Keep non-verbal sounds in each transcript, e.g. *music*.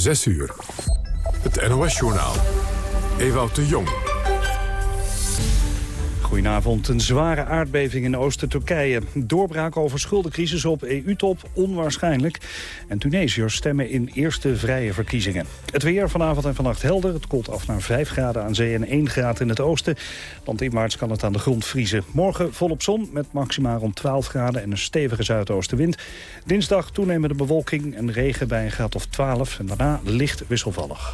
6 uur. Het NOS-journaal. Ewout de Jong. Goedenavond. Een zware aardbeving in Oost-Turkije. Doorbraak over schuldencrisis op EU-top onwaarschijnlijk. En Tunesiërs stemmen in eerste vrije verkiezingen. Het weer vanavond en vannacht helder. Het koelt af naar 5 graden aan zee en 1 graad in het oosten. Landinwaarts kan het aan de grond vriezen. Morgen volop zon met maximaal rond 12 graden en een stevige zuidoostenwind. Dinsdag toenemende bewolking en regen bij een graad of 12. En daarna licht wisselvallig.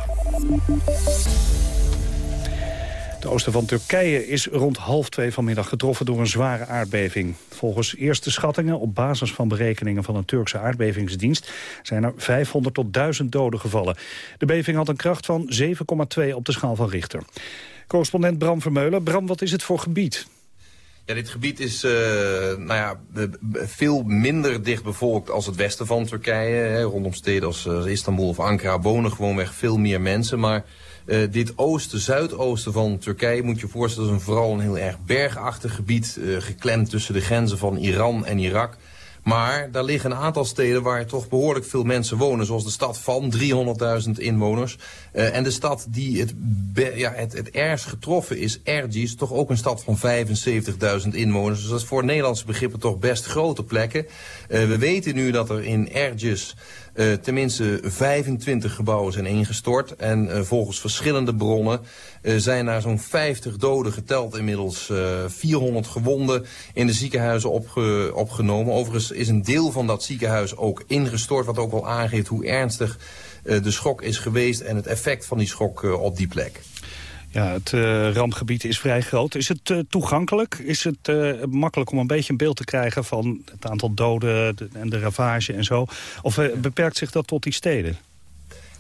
Het oosten van Turkije is rond half twee vanmiddag getroffen door een zware aardbeving. Volgens eerste schattingen, op basis van berekeningen van een Turkse aardbevingsdienst, zijn er 500 tot 1000 doden gevallen. De beving had een kracht van 7,2 op de schaal van Richter. Correspondent Bram Vermeulen. Bram, wat is het voor gebied? Ja, dit gebied is uh, nou ja, veel minder dicht bevolkt als het westen van Turkije. Hè. Rondom steden als uh, Istanbul of Ankara wonen gewoonweg veel meer mensen. Maar uh, dit oosten, zuidoosten van Turkije moet je voorstellen... is een vooral een heel erg bergachtig gebied, uh, geklemd tussen de grenzen van Iran en Irak... Maar daar liggen een aantal steden waar toch behoorlijk veel mensen wonen. Zoals de stad van 300.000 inwoners. Uh, en de stad die het, ja, het, het ergst getroffen is, Ergis, toch ook een stad van 75.000 inwoners. Dus dat is voor Nederlandse begrippen toch best grote plekken. We weten nu dat er in Ergis uh, tenminste 25 gebouwen zijn ingestort. En uh, volgens verschillende bronnen uh, zijn er zo'n 50 doden geteld inmiddels. 400 gewonden in de ziekenhuizen opge opgenomen. Overigens is een deel van dat ziekenhuis ook ingestort. Wat ook wel aangeeft hoe ernstig de schok is geweest en het effect van die schok op die plek. Ja, het uh, rampgebied is vrij groot. Is het uh, toegankelijk? Is het uh, makkelijk om een beetje een beeld te krijgen van het aantal doden en de ravage en zo? Of beperkt zich dat tot die steden?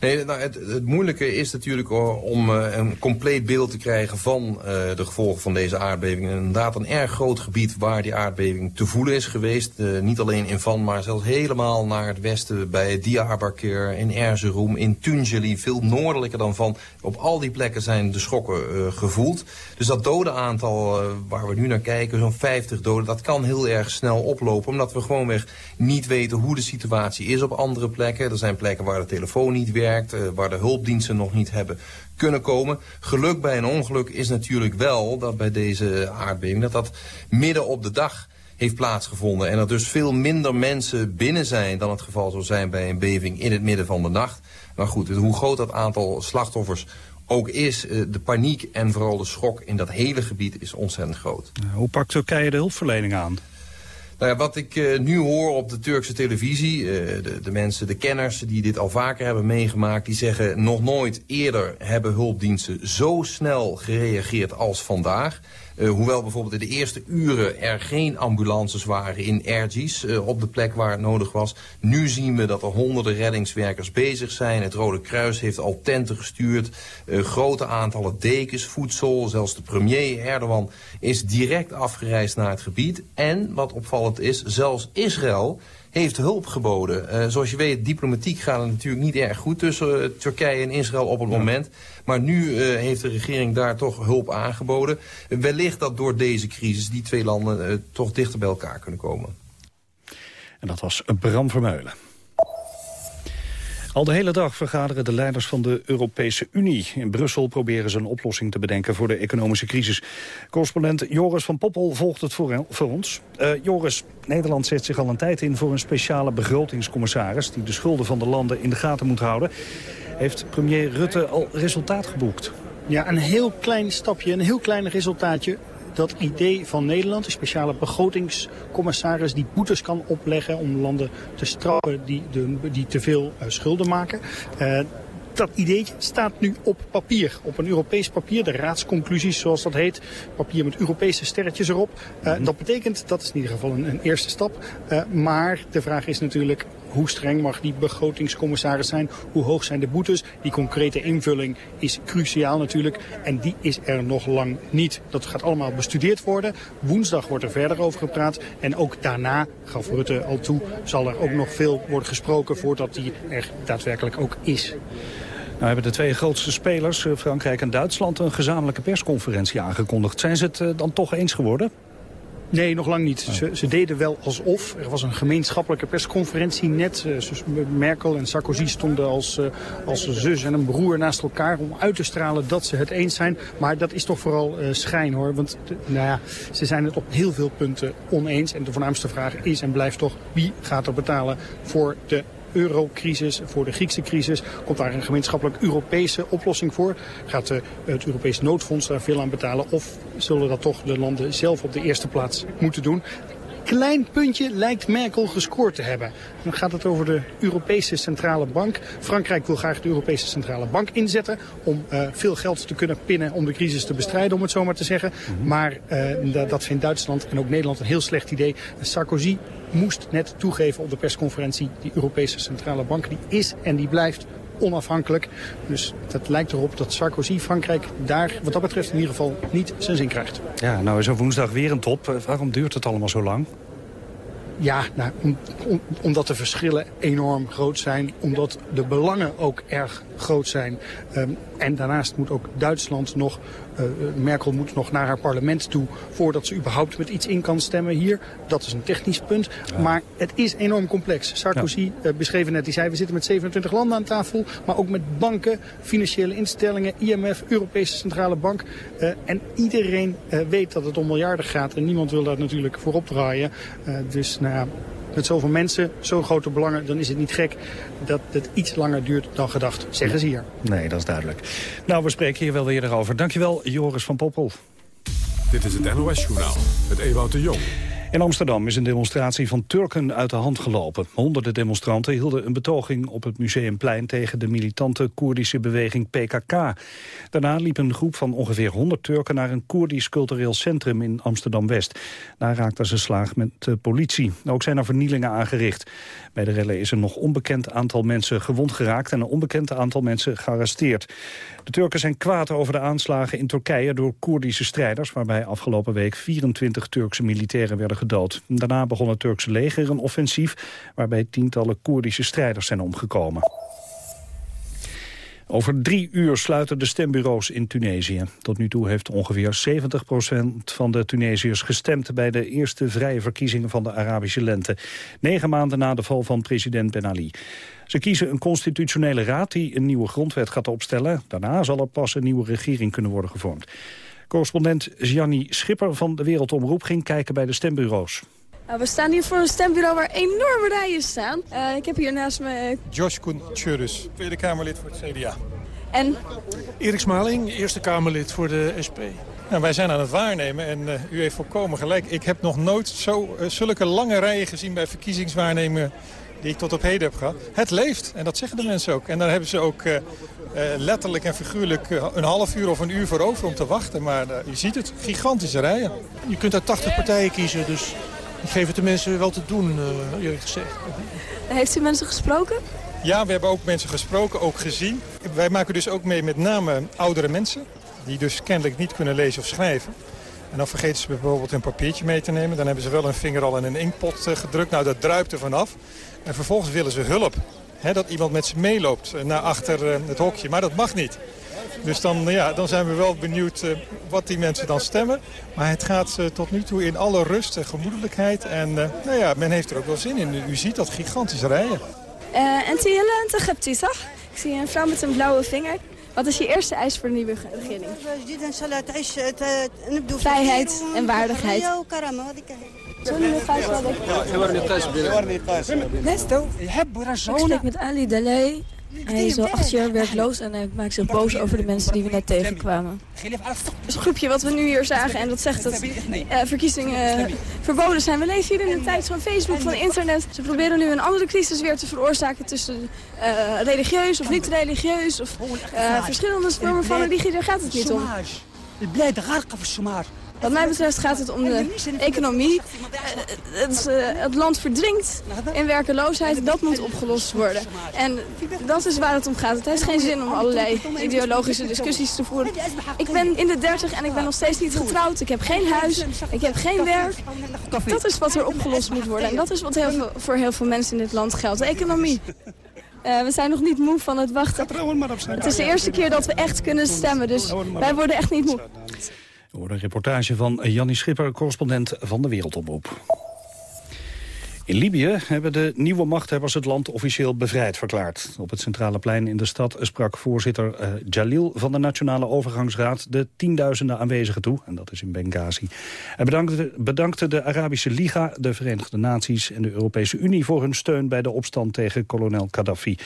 Nee, nou, het, het, moeilijke is natuurlijk om uh, een compleet beeld te krijgen van uh, de gevolgen van deze aardbeving. Inderdaad een erg groot gebied waar die aardbeving te voelen is geweest. Uh, niet alleen in Van, maar zelfs helemaal naar het westen bij Diyarbakir, in Erzurum, in Tunjeli. Veel noordelijker dan Van. Op al die plekken zijn de schokken gevoeld. Dus dat dodenaantal waar we nu naar kijken, zo'n 50 doden, dat kan heel erg snel oplopen. Omdat we gewoonweg niet weten hoe de situatie is op andere plekken. Er zijn plekken waar de telefoon niet werkt uh, waar de hulpdiensten nog niet hebben kunnen komen. Geluk bij een ongeluk is natuurlijk wel dat bij deze aardbeving... dat dat midden op de dag heeft plaatsgevonden. En er dus veel minder mensen binnen zijn dan het geval zou zijn bij een beving in het midden van de nacht. Maar goed, hoe groot dat aantal slachtoffers ook is, uh, de paniek en vooral de schok in dat hele gebied is ontzettend groot. Hoe pakt Turkije de hulpverlening aan? Nou ja, wat ik uh, nu hoor op de Turkse televisie, uh, de, de, mensen, de kenners die dit al vaker hebben meegemaakt, die zeggen nog nooit eerder hebben hulpdiensten zo snel gereageerd als vandaag. Uh, hoewel bijvoorbeeld in de eerste uren er geen ambulances waren in Ergis uh, op de plek waar het nodig was. Nu zien we dat er honderden reddingswerkers bezig zijn. Het Rode Kruis heeft al tenten gestuurd. Uh, grote aantallen dekens, voedsel. Zelfs de premier Erdogan is direct afgereisd naar het gebied. En wat opvallend is, zelfs Israël heeft hulp geboden. Zoals je weet, diplomatiek gaat het natuurlijk niet erg goed tussen Turkije en Israël op het ja. moment. Maar nu uh, heeft de regering daar toch hulp aangeboden. wellicht dat door deze crisis die twee landen toch dichter bij elkaar kunnen komen. En dat was Bram Vermeulen. Al de hele dag vergaderen de leiders van de Europese Unie. In Brussel proberen ze een oplossing te bedenken voor de economische crisis. Correspondent Joris van Poppel volgt het voor, ons. Uh, Joris, Nederland zet zich al een tijd in voor een speciale begrotingscommissaris... die de schulden van de landen in de gaten moet houden. Heeft premier Rutte al resultaat geboekt? Ja, een heel klein stapje, een heel klein resultaatje dat idee van Nederland, een speciale begrotingscommissaris die boetes kan opleggen om landen te straffen die, de, die te veel uh, schulden maken. Uh, dat idee staat nu op papier, op een Europees papier, de raadsconclusies zoals dat heet, papier met Europese sterretjes erop. Uh, mm -hmm. Dat betekent, dat is in ieder geval een, een eerste stap, maar de vraag is natuurlijk hoe streng mag die begrotingscommissaris zijn, hoe hoog zijn de boetes. Die concrete invulling is cruciaal natuurlijk en die is er nog lang niet. Dat gaat allemaal bestudeerd worden. Woensdag wordt er verder over gepraat en ook daarna, gaf Rutte al toe, zal er ook nog veel worden gesproken voordat die er daadwerkelijk ook is. Nou hebben de twee grootste spelers, Frankrijk en Duitsland, een gezamenlijke persconferentie aangekondigd. Zijn ze het dan toch eens geworden? Nee, nog lang niet. Ze, ze, deden wel alsof. Er was een gemeenschappelijke persconferentie net. Uh, Merkel en Sarkozy stonden als, uh, als zus en een broer naast elkaar om uit te stralen dat ze het eens zijn. Maar dat is toch vooral uh, schijn hoor. Want nou ja, ze zijn het op heel veel punten oneens. En de voornaamste vraag is en blijft toch wie gaat er betalen voor de eurocrisis, voor de Griekse crisis. Komt daar een gemeenschappelijk Europese oplossing voor? Gaat de, het Europese noodfonds daar veel aan betalen? Of zullen dat toch de landen zelf op de eerste plaats moeten doen? Klein puntje lijkt Merkel gescoord te hebben. Dan gaat het over de Europese Centrale Bank. Frankrijk wil graag de Europese Centrale Bank inzetten om uh, veel geld te kunnen pinnen om de crisis te bestrijden, om het zo maar te zeggen. Mhm. Maar uh, dat vindt Duitsland en ook Nederland een heel slecht idee. Sarkozy moest net toegeven op de persconferentie, die Europese Centrale Bank, die is en die blijft onafhankelijk. Dus het lijkt erop dat Sarkozy Frankrijk daar wat dat betreft in ieder geval niet zijn zin krijgt. Ja, nou is er woensdag weer een top. Eh, waarom duurt het allemaal zo lang? Ja, nou, omdat de verschillen enorm groot zijn. Omdat de belangen ook erg groot zijn. Um, en daarnaast moet ook Duitsland nog, Merkel moet nog naar haar parlement toe... voordat ze überhaupt met iets in kan stemmen hier. Dat is een technisch punt. Maar het is enorm complex. Sarkozy ja. uh, beschreef net, die zei we zitten met 27 landen aan tafel... maar ook met banken, financiële instellingen, IMF, Europese Centrale Bank. Uh, en iedereen weet dat het om miljarden gaat. En niemand wil daar natuurlijk voor opdraaien. dus nou ja, met zoveel mensen, zo'n grote belangen, dan is het niet gek dat het iets langer duurt dan gedacht, zeggen ze hier. Nee, dat is duidelijk. Nou, we spreken hier wel weer erover. Dankjewel, Joris van Poppel. Dit is het NOS Journaal, het Ewout de Jong. In Amsterdam is een demonstratie van Turken uit de hand gelopen. Honderden demonstranten hielden een betoging op het Museumplein... tegen de militante Koerdische beweging PKK. Daarna liep een groep van ongeveer 100 Turken... naar een Koerdisch cultureel centrum in Amsterdam-West. Daar raakten ze slaag met de politie. Ook zijn er vernielingen aangericht. Bij de rellen is een nog onbekend aantal mensen gewond geraakt... en een onbekend aantal mensen gearresteerd. De Turken zijn kwaad over de aanslagen in Turkije door Koerdische strijders... waarbij afgelopen week 24 Turkse militairen werden gedood. Daarna begon het Turkse leger een offensief... waarbij tientallen Koerdische strijders zijn omgekomen. Over drie uur sluiten de stembureaus in Tunesië. Tot nu toe heeft ongeveer 70% van de Tunesiërs gestemd... bij de eerste vrije verkiezingen van de Arabische lente. Negen maanden na de val van president Ben Ali. Ze kiezen een constitutionele raad die een nieuwe grondwet gaat opstellen. Daarna zal er pas een nieuwe regering kunnen worden gevormd. Correspondent Gianni Schipper van de Wereldomroep ging kijken bij de stembureaus. We staan hier voor een stembureau waar enorme rijen staan. Uh, ik heb hier naast me... Josh Koen-Tjurus, Tweede Kamerlid voor het CDA. En? Erik Smaling, Eerste Kamerlid voor de SP. Nou, wij zijn aan het waarnemen en uh, u heeft volkomen gelijk. Ik heb nog nooit zo, zulke lange rijen gezien bij verkiezingswaarnemingen die ik tot op heden heb gehad. Het leeft en dat zeggen de mensen ook. En daar hebben ze ook letterlijk en figuurlijk een half uur of een uur voor over om te wachten. Maar je ziet het, gigantische rijen. Je kunt uit 80 partijen kiezen, dus ik geef het de mensen wel te doen, eerlijk gezegd. Heeft u mensen gesproken? Ja, we hebben ook mensen gesproken, ook gezien. Wij maken dus ook mee met name oudere mensen... die dus kennelijk niet kunnen lezen of schrijven. En dan vergeten ze bijvoorbeeld een papiertje mee te nemen. Dan hebben ze wel een vinger al in een inkpot gedrukt. Nou, dat druipt er vanaf. En vervolgens willen ze hulp. dat iemand met ze meeloopt uh, naar achter het hokje. Maar dat mag niet. Dus dan, ja, dan zijn we wel benieuwd uh, wat die mensen dan stemmen. Maar het gaat uh, tot nu toe in alle rust en gemoedelijkheid. En uh, nou ja, men heeft er ook wel zin in. U ziet dat gigantische rijen. En Tiela en toch? Ik zie een vrouw met een blauwe vinger. Wat is je eerste eis voor de nieuwe regering? Vrijheid en waardigheid. Ik spreek met Ali Dalei. Hij is al acht jaar werkloos en hij maakt zich boos over de mensen die we net tegenkwamen. Het is een groepje wat we nu hier zagen en dat zegt dat uh, verkiezingen verboden zijn. We leven hier in een tijd van Facebook, van internet. Ze proberen nu een andere crisis weer te veroorzaken tussen uh, religieus of niet religieus. Of uh, verschillende vormen van religie, daar gaat het niet om. Wat mij betreft gaat het om de economie. Het, uh, het, land verdrinkt in werkeloosheid. Dat moet opgelost worden. En dat is waar het om gaat. Het heeft geen zin om allerlei ideologische discussies te voeren. Ik ben in de dertig en ik ben nog steeds niet getrouwd. Ik heb geen huis. Ik heb geen werk. Dat is wat er opgelost moet worden. En dat is wat heel veel, voor heel veel mensen in dit land geldt. De economie. Uh, we zijn nog niet moe van het wachten. Het is de eerste keer dat we echt kunnen stemmen, dus wij worden echt niet moe. Door een reportage van Jannie Schipper, correspondent van de Wereldomroep. In Libië hebben de nieuwe machthebbers het land officieel bevrijd verklaard. Op het centrale plein in de stad sprak voorzitter uh, Jalil van de Nationale Overgangsraad de tienduizenden aanwezigen toe. En dat is in Benghazi. Hij bedankte, bedankte de Arabische Liga, de Verenigde Naties en de Europese Unie voor hun steun bij de opstand tegen kolonel Gaddafi.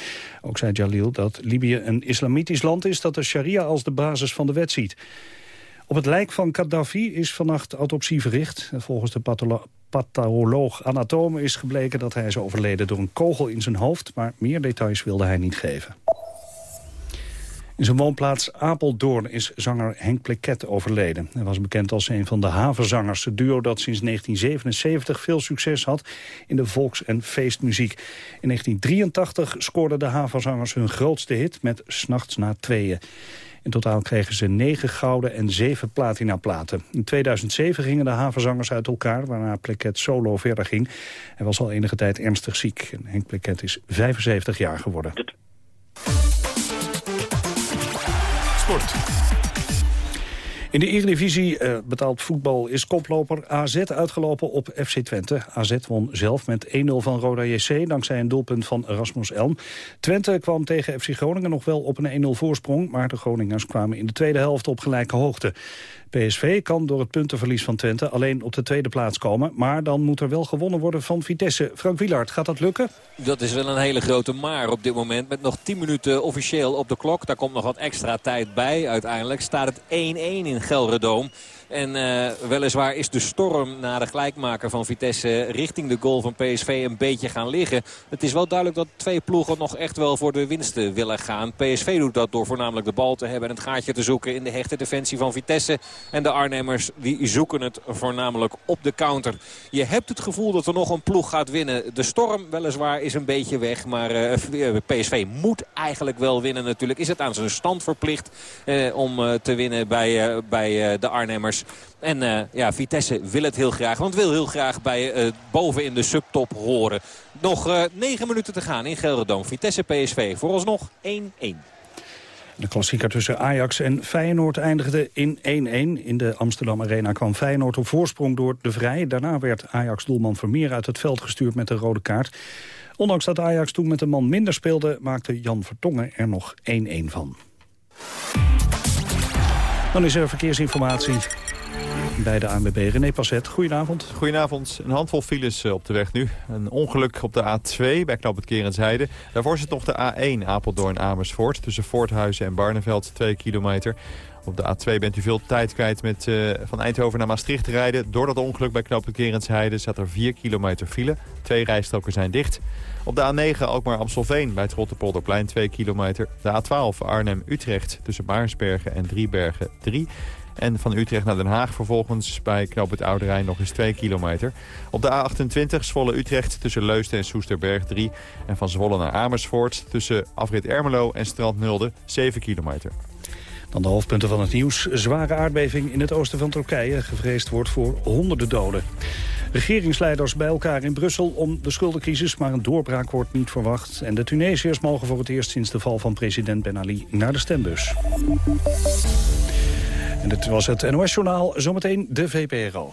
Ook zei Jalil dat Libië een islamitisch land is dat de sharia als de basis van de wet ziet. Op het lijk van Gaddafi is vannacht autopsie verricht. Volgens de patholoog anatome is gebleken dat hij is overleden door een kogel in zijn hoofd. Maar meer details wilde hij niet geven. In zijn woonplaats Apeldoorn is zanger Henk Pleket overleden. Hij was bekend als een van de havenzangers. Het duo dat sinds 1977 veel succes had in de volks- en feestmuziek. In 1983 scoorden de havenzangers hun grootste hit met S'nachts na tweeën. In totaal kregen ze negen gouden en zeven platinaplaten. In 2007 gingen de havenzangers uit elkaar, waarna Pleket solo verder ging. Hij was al enige tijd ernstig ziek. En Henk Pleket is 75 jaar geworden. Sport. In de Eredivisie uh, betaald voetbal is koploper AZ uitgelopen op FC Twente. AZ won zelf met 1-0 van Roda JC dankzij een doelpunt van Erasmus Elm. Twente kwam tegen FC Groningen nog wel op een 1-0 voorsprong... maar de Groningers kwamen in de tweede helft op gelijke hoogte. PSV kan door het puntenverlies van Twente alleen op de tweede plaats komen. Maar dan moet er wel gewonnen worden van Vitesse. Frank Wielaert, gaat dat lukken? Dat is wel een hele grote maar op dit moment. Met nog 10 minuten officieel op de klok. Daar komt nog wat extra tijd bij. Uiteindelijk staat het 1-1 in Gelredoom. En uh, weliswaar is de storm na de gelijkmaker van Vitesse richting de goal van PSV een beetje gaan liggen. Het is wel duidelijk dat twee ploegen nog echt wel voor de winsten willen gaan. PSV doet dat door voornamelijk de bal te hebben en het gaatje te zoeken in de hechte defensie van Vitesse. En de Arnhemmers die zoeken het voornamelijk op de counter. Je hebt het gevoel dat er nog een ploeg gaat winnen. De storm weliswaar is een beetje weg, maar PSV moet eigenlijk wel winnen natuurlijk. Is het aan zijn stand verplicht om te winnen bij, bij de Arnhemmers. En uh, ja, Vitesse wil het heel graag. Want wil heel graag bij uh, boven in de subtop horen. Nog uh, negen minuten te gaan in Gelderdoom. Vitesse PSV vooralsnog 1-1. De klassieker tussen Ajax en Feyenoord eindigde in 1-1. In de Amsterdam Arena kwam Feyenoord op voorsprong door de Vrij. Daarna werd Ajax-doelman Vermeer uit het veld gestuurd met een rode kaart. Ondanks dat Ajax toen met een man minder speelde... maakte Jan Vertongen er nog 1-1 van. Dan is er verkeersinformatie bij de ANWB René Passet. Goedenavond. Goedenavond. Een handvol files eh, op de weg nu. Een ongeluk op de A2 bij Knap het Kerensheide. Daarvoor zit nog de A1 Apeldoorn-Amersfoort. Tussen Voorthuizen en Barneveld 2 kilometer. Op de A2 bent u veel tijd kwijt met uh, van Eindhoven naar Maastricht rijden. Door dat ongeluk bij Knoop het Kerensheide staat er 4 kilometer file. Twee rijstroken zijn dicht. Op de A9 ook maar Amstelveen bij het Rotterpolderplein 2 kilometer. De A12 Arnhem-Utrecht tussen Maarsbergen en Driebergen 3. En van Utrecht naar Den Haag vervolgens bij Knoop het Oude Rijn nog eens 2 kilometer. Op de A28 Zwolle-Utrecht tussen Leusden en Soesterberg 3. En van Zwolle naar Amersfoort tussen Afrit Ermelo en Strand Nulde 7 kilometer. Dan de hoofdpunten van het nieuws. Zware aardbeving in het oosten van Turkije. Gevreesd wordt voor honderden doden. Regeringsleiders bij elkaar in Brussel om de schuldencrisis... maar een doorbraak wordt niet verwacht. En de Tunesiërs mogen voor het eerst sinds de val van president Ben Ali naar de stembus. En dit was het NOS-journaal. Zometeen de VPRO.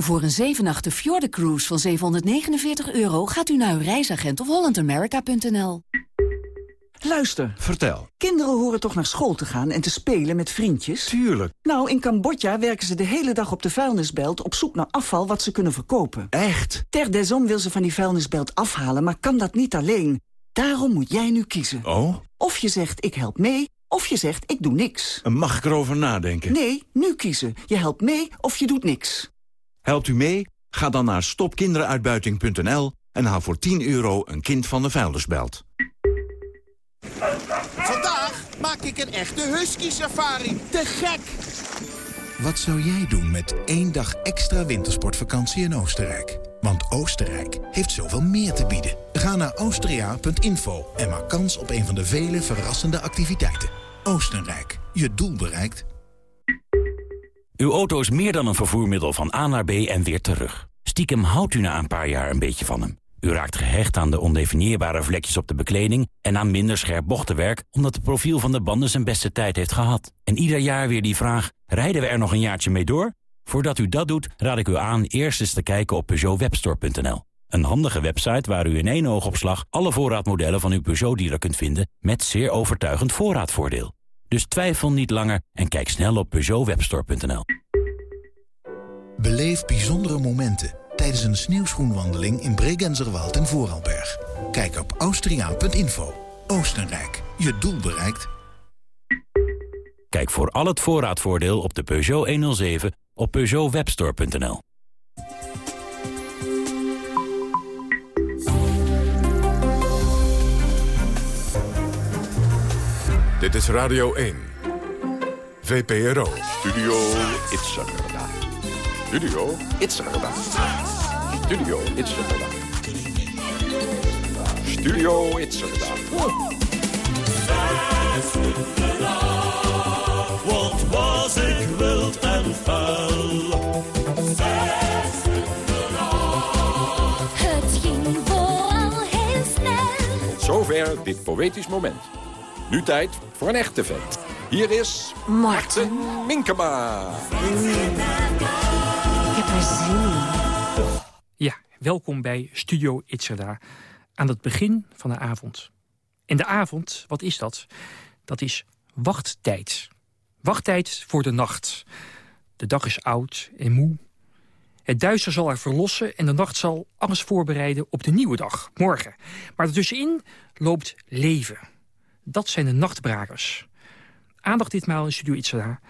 Voor een 7 Fjorden Cruise van 749 euro gaat u naar uw reisagent of hollandamerica.nl. Luister. Vertel. Kinderen horen toch naar school te gaan en te spelen met vriendjes? Tuurlijk. Nou, in Cambodja werken ze de hele dag op de vuilnisbelt... op zoek naar afval wat ze kunnen verkopen. Echt? Ter desom wil ze van die vuilnisbelt afhalen, maar kan dat niet alleen. Daarom moet jij nu kiezen. Oh? Of je zegt, ik help mee, of je zegt, ik doe niks. Mag ik erover nadenken? Nee, nu kiezen. Je helpt mee of je doet niks. Helpt u mee? Ga dan naar stopkinderuitbuiting.nl en haal voor 10 euro een kind van de vuilnisbelt. Vandaag maak ik een echte husky-safari. Te gek! Wat zou jij doen met één dag extra wintersportvakantie in Oostenrijk? Want Oostenrijk heeft zoveel meer te bieden. Ga naar austria.info en maak kans op een van de vele verrassende activiteiten. Oostenrijk, je doel bereikt. Uw auto is meer dan een vervoermiddel van A naar B en weer terug. Stiekem houdt u na een paar jaar een beetje van hem. U raakt gehecht aan de ondefinieerbare vlekjes op de bekleding... en aan minder scherp bochtenwerk... omdat het profiel van de banden zijn beste tijd heeft gehad. En ieder jaar weer die vraag, rijden we er nog een jaartje mee door? Voordat u dat doet, raad ik u aan eerst eens te kijken op PeugeotWebstore.nl. Een handige website waar u in één oogopslag... alle voorraadmodellen van uw Peugeot-dealer kunt vinden... met zeer overtuigend voorraadvoordeel. Dus twijfel niet langer en kijk snel op PeugeotWebstore.nl. Beleef bijzondere momenten tijdens een sneeuwschoenwandeling in Bregenzerwald en Vooralberg. Kijk op austriaan.info. Oostenrijk, je doel bereikt. Kijk voor al het voorraadvoordeel op de Peugeot 107 op peugeotwebstore.nl. Dit is Radio 1. VPRO. Studio Itzerda. Studio Itzerda. Studio Itzerda. Studio Itzerda. Wat was ik wild en vuil. Het ging vooral heel snel. Tot zover dit poëtisch moment. Nu tijd voor een echte vent. Hier is... Marten. Minkema. Ik heb er zin in. Ja, welkom bij Studio Itzerda. Aan het begin van de avond. En de avond, wat is dat? Dat is wachttijd. Wachttijd voor de nacht. De dag is oud en moe. Het duister zal haar verlossen en de nacht zal alles voorbereiden op de nieuwe dag, morgen. Maar ertussenin loopt leven. Dat zijn de nachtbrakers. Aandacht ditmaal in Studio Itzada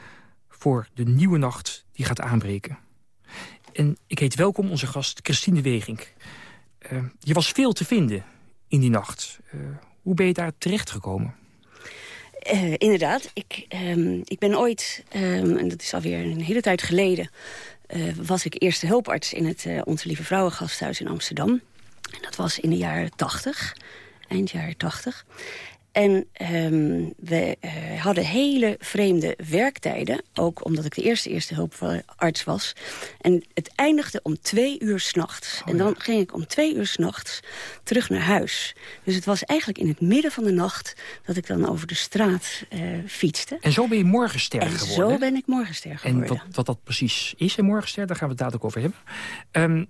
voor de nieuwe nacht die gaat aanbreken. En ik heet welkom onze gast Christine Wegink. Uh, je was veel te vinden in die nacht. Uh, hoe ben je daar terechtgekomen? Uh, inderdaad. Ik, um, ik ben ooit, um, en dat is alweer een hele tijd geleden... was ik eerste hulparts in het Onze Lieve Vrouwengasthuis in Amsterdam. En dat was in de jaren tachtig, eind jaren tachtig. En um, we uh, hadden hele vreemde werktijden. Ook omdat ik de eerste eerste hulparts was. En het eindigde om twee uur s'nachts. Oh, en dan ja. ging ik om twee uur s'nachts terug naar huis. Dus het was eigenlijk in het midden van de nacht... dat ik dan over de straat uh, fietste. En zo ben je morgenster en geworden? zo ben ik morgenster geworden. En wat, wat dat precies is, een morgenster, daar gaan we het dadelijk over hebben. Um, uh,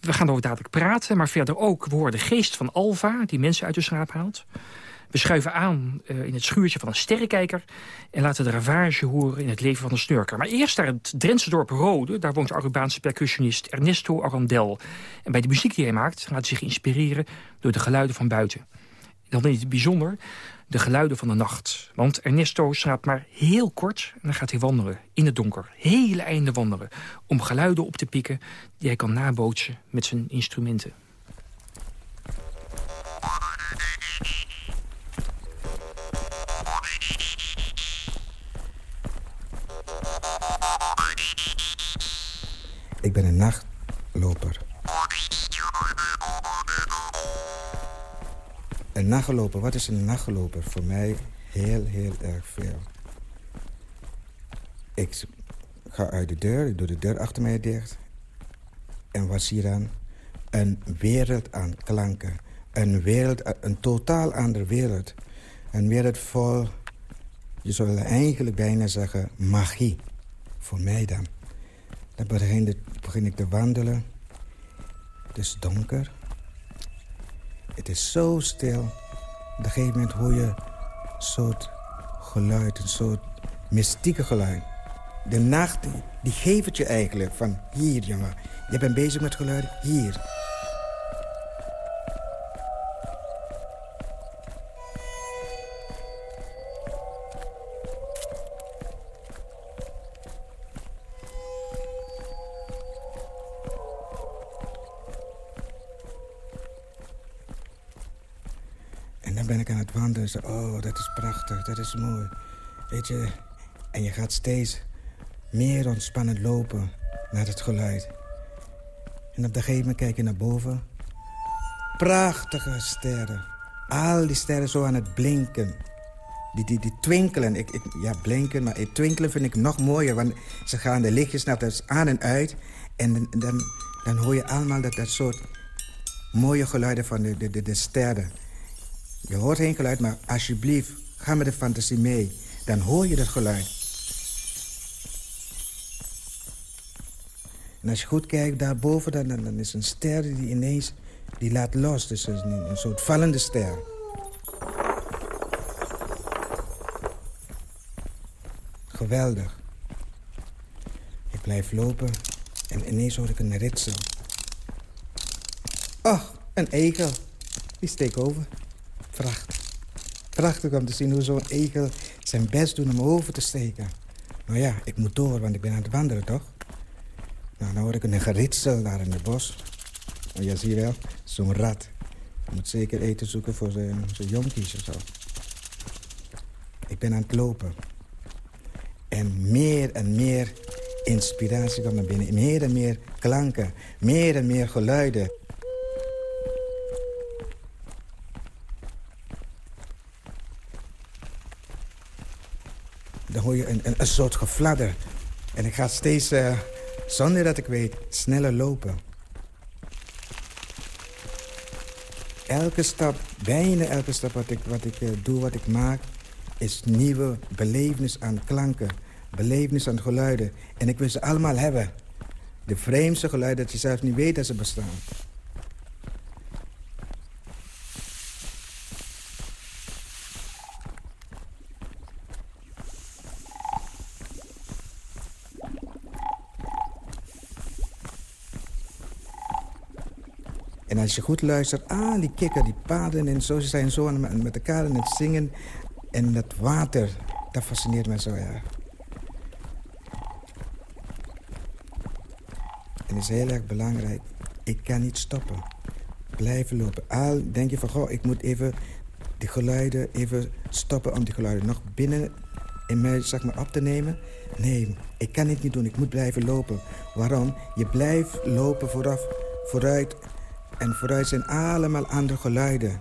we gaan over dadelijk praten, maar verder ook... we horen de geest van Alva, die mensen uit de straat haalt. We schuiven aan uh, in het schuurtje van een sterrenkijker... en laten de ravage horen in het leven van een snurker. Maar eerst naar het Drentse dorp Rode. Daar woont de Arubaanse percussionist Ernesto Arandel. En bij de muziek die hij maakt laat hij zich inspireren... door de geluiden van buiten. Dan in het bijzonder de geluiden van de nacht. Want Ernesto slaapt maar heel kort en dan gaat hij wandelen in het donker. Hele einde wandelen. Om geluiden op te pikken die hij kan nabootsen met zijn instrumenten. Ik ben een nachtloper. Een nachtloper, wat is een nachtloper? Voor mij heel, heel erg veel. Ik ga uit de deur, ik doe de deur achter mij dicht. En wat zie je dan? Een wereld aan klanken. Een wereld, een totaal andere wereld. Een wereld vol, je zou eigenlijk bijna zeggen, magie. Voor mij dan. Dan begin, ik te wandelen. Het is donker. Het is zo stil. Op een gegeven moment hoor je een soort geluid, een soort mystieke geluid. De nacht, die, geeft het je eigenlijk van hier, jongen. Je bent bezig met geluiden, hier. Mooi. Weet je, en je gaat steeds Meer ontspannen lopen naar het geluid. En op een gegeven moment kijk je naar boven. Prachtige sterren. Al die sterren zo aan het blinken. Die, die, die twinkelen. Ik, ik, ja, blinken, maar twinkelen vind ik nog mooier. Want ze gaan de lichtjes naar aan en uit. En dan, dan, dan hoor je allemaal dat, dat soort mooie geluiden van de, de, de, de sterren. Je hoort geen geluid, maar alsjeblieft, ga met de fantasie mee. Dan hoor je dat geluid. En als je goed kijkt daarboven, dan, dan, is een ster die ineens die laat los. Dus een, een soort vallende ster. Geweldig. Ik blijf lopen en ineens hoor ik een ritsel. Oh, een egel. Die steekt over. Prachtig. Prachtig om te zien hoe zo'n egel zijn best doet om over te steken. Nou ja, ik moet door, want ik ben aan het wandelen, toch? Nou, dan hoor ik een geritsel daar in het bos. En je ziet wel, zo'n rat. Je moet zeker eten zoeken voor zijn, zijn jonkies of zo. Ik ben aan het lopen. En meer en meer inspiratie komt naar binnen. Meer en meer klanken. Meer en meer geluiden. Dan hoor je een, een, een soort gefladder. En ik ga steeds, uh, zonder dat ik weet, sneller lopen. Elke stap, bijna elke stap wat ik, wat ik uh, doe, wat ik maak... is nieuwe belevenis aan klanken. Belevenis aan geluiden. En ik wil ze allemaal hebben. De vreemdste geluiden dat je zelf niet weet dat ze bestaan. Als je goed luistert, ah, die kikker, die paden en zo, ze zijn zo met elkaar aan het zingen. En dat water, dat fascineert me zo erg. En is heel erg belangrijk, ik kan niet stoppen. Blijven lopen. Al denk je van, goh, ik moet even die geluiden even stoppen om die geluiden nog binnen in mij zeg maar, op te nemen. Nee, ik kan het niet doen, ik moet blijven lopen. Waarom? Je blijft lopen vooraf, vooruit en vooruit zijn allemaal andere geluiden.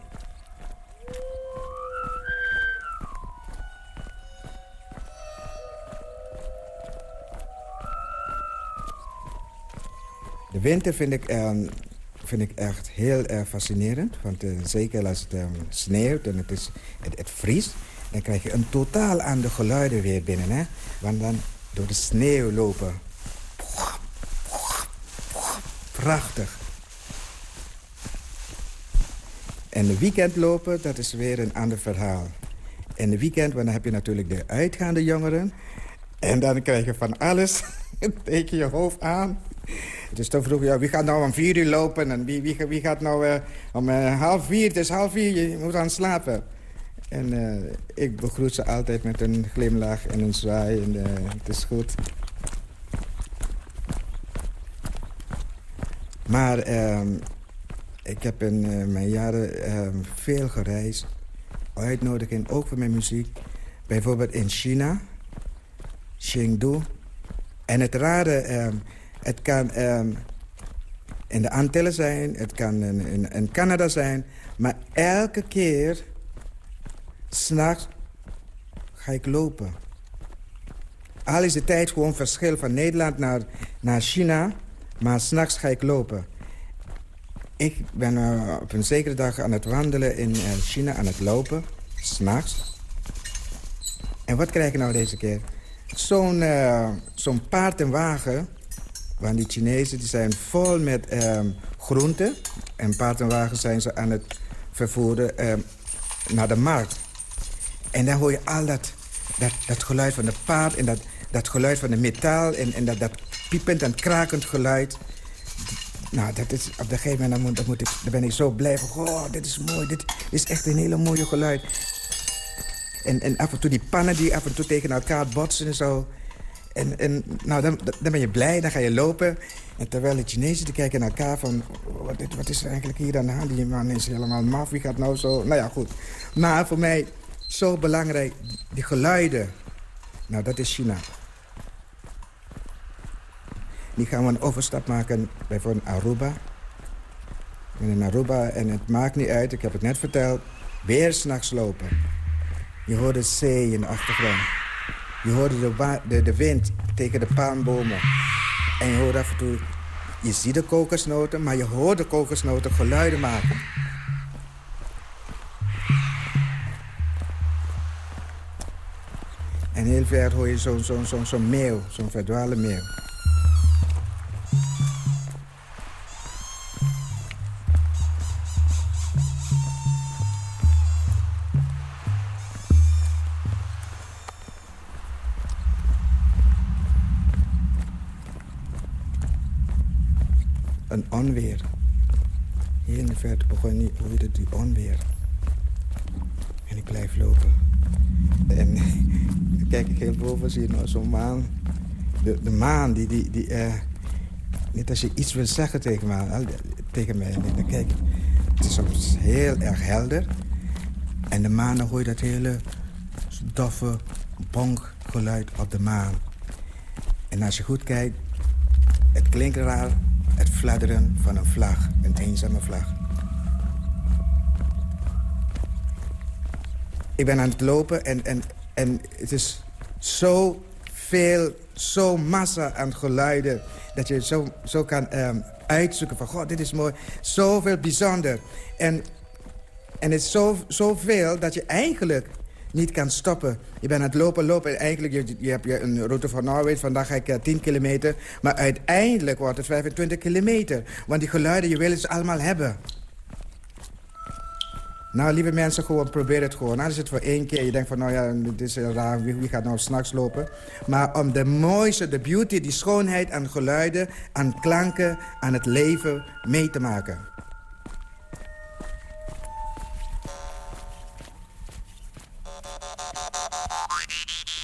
De winter vind ik, um, vind ik echt heel erg fascinerend. Want uh, zeker als het um, sneeuwt en het, is, het, het, vriest... dan krijg je een totaal andere geluiden weer binnen. Hè? Want dan door de sneeuw lopen. Prachtig. En de weekend lopen, dat is weer een ander verhaal. En de weekend, want dan heb je natuurlijk de uitgaande jongeren. En dan krijg je van alles *laughs* tegen je hoofd aan. Dus dan vroeg je, ja, wie gaat nou om vier uur lopen? En wie, wie, wie gaat nou uh, om uh, half vier? Het is half vier, je moet aan slapen. En uh, ik begroet ze altijd met een glimlach en een zwaai. En het is goed. Maar ehm, ik heb in mijn jaren ehm, veel gereisd. Uitnodiging, ook voor mijn muziek. Bijvoorbeeld in China, Chengdu. En het rare, um, het kan um, in de Antillen zijn, het kan in, in, in Canada zijn. Maar elke keer, s'nachts, ga ik lopen. Al is de tijd gewoon verschil van Nederland naar, naar China. Maar s'nachts ga ik lopen. Ik ben uh, op een zekere dag aan het wandelen in uh, China, aan het lopen. S'nachts. En wat krijg ik nou deze keer? Zo'n uh, paard en wagen. Want die Chinezen die zijn vol met um, groenten. En paard en wagen zijn ze aan het vervoeren um, naar de markt. En dan hoor je al dat, dat, dat geluid van de paard en dat, dat geluid van de metaal... en, en dat, dat piepend en krakend geluid. Nou, dat is, op een gegeven moment dan moet, moet ik, dan ben ik zo blij van... Oh, dit is mooi, dit is echt een hele mooie geluid. En, en af en toe die pannen die af en toe tegen elkaar botsen en zo. En, en nou, dan, dan ben je blij, dan ga je lopen. En terwijl de Chinezen die kijken naar elkaar van... Wat, wat is er eigenlijk hier aan de hand? Die man is helemaal maf, wie gaat nou zo... Nou ja, goed. Maar voor mij zo belangrijk, die geluiden. Nou, dat is China. Nu gaan we een overstap maken bijvoorbeeld Aruba. En in Aruba, en het maakt niet uit, ik heb het net verteld... weer s'nachts lopen. Je hoort de zee in de achtergrond. Je hoort de, de, de wind tegen de palmbomen. En je hoort af en toe... Je ziet de kokosnoten, maar je hoort de kokosnoten geluiden maken. En heel ver hoor je zo'n zo, zo, zo meeuw, zo'n verdwaalde meeuw. Onweer. Hier in de verte begon niet, hoorde die onweer. En ik blijf lopen. En dan *laughs* kijk ik heel boven, zie je nog zo'n maan. De, maan, die... die, die eh, net als je iets wil zeggen tegen, mij, al- tegen mij. Dan kijk ik, het is soms heel erg helder. En de maan, dan hoor je dat hele doffe bonkgeluid op de maan. En als je goed kijkt, het klinkt raar, het fladderen van een vlag, een eenzame vlag. Ik ben aan het lopen en, en, en het is zo veel, zo massa aan geluiden... dat je zo, zo kan ehm, uitzoeken van, god, dit is mooi. Zoveel bijzonder. En, en het is zo, zoveel dat je eigenlijk niet kan stoppen. Je bent aan het lopen, lopen. En eigenlijk, je, je hebt je een route van Norway. Vandaag ga ik eh, 10 kilometer. Maar uiteindelijk wordt het 25 kilometer. Want die geluiden, je wil het allemaal hebben. Nou, lieve mensen, gewoon probeer het gewoon. Als het voor één keer, je denkt van, nou ja, dit is heel raar, wie, wie gaat nou s'nachts lopen? Maar om de mooiste, de beauty, die schoonheid aan geluiden, aan klanken, aan het leven mee te maken.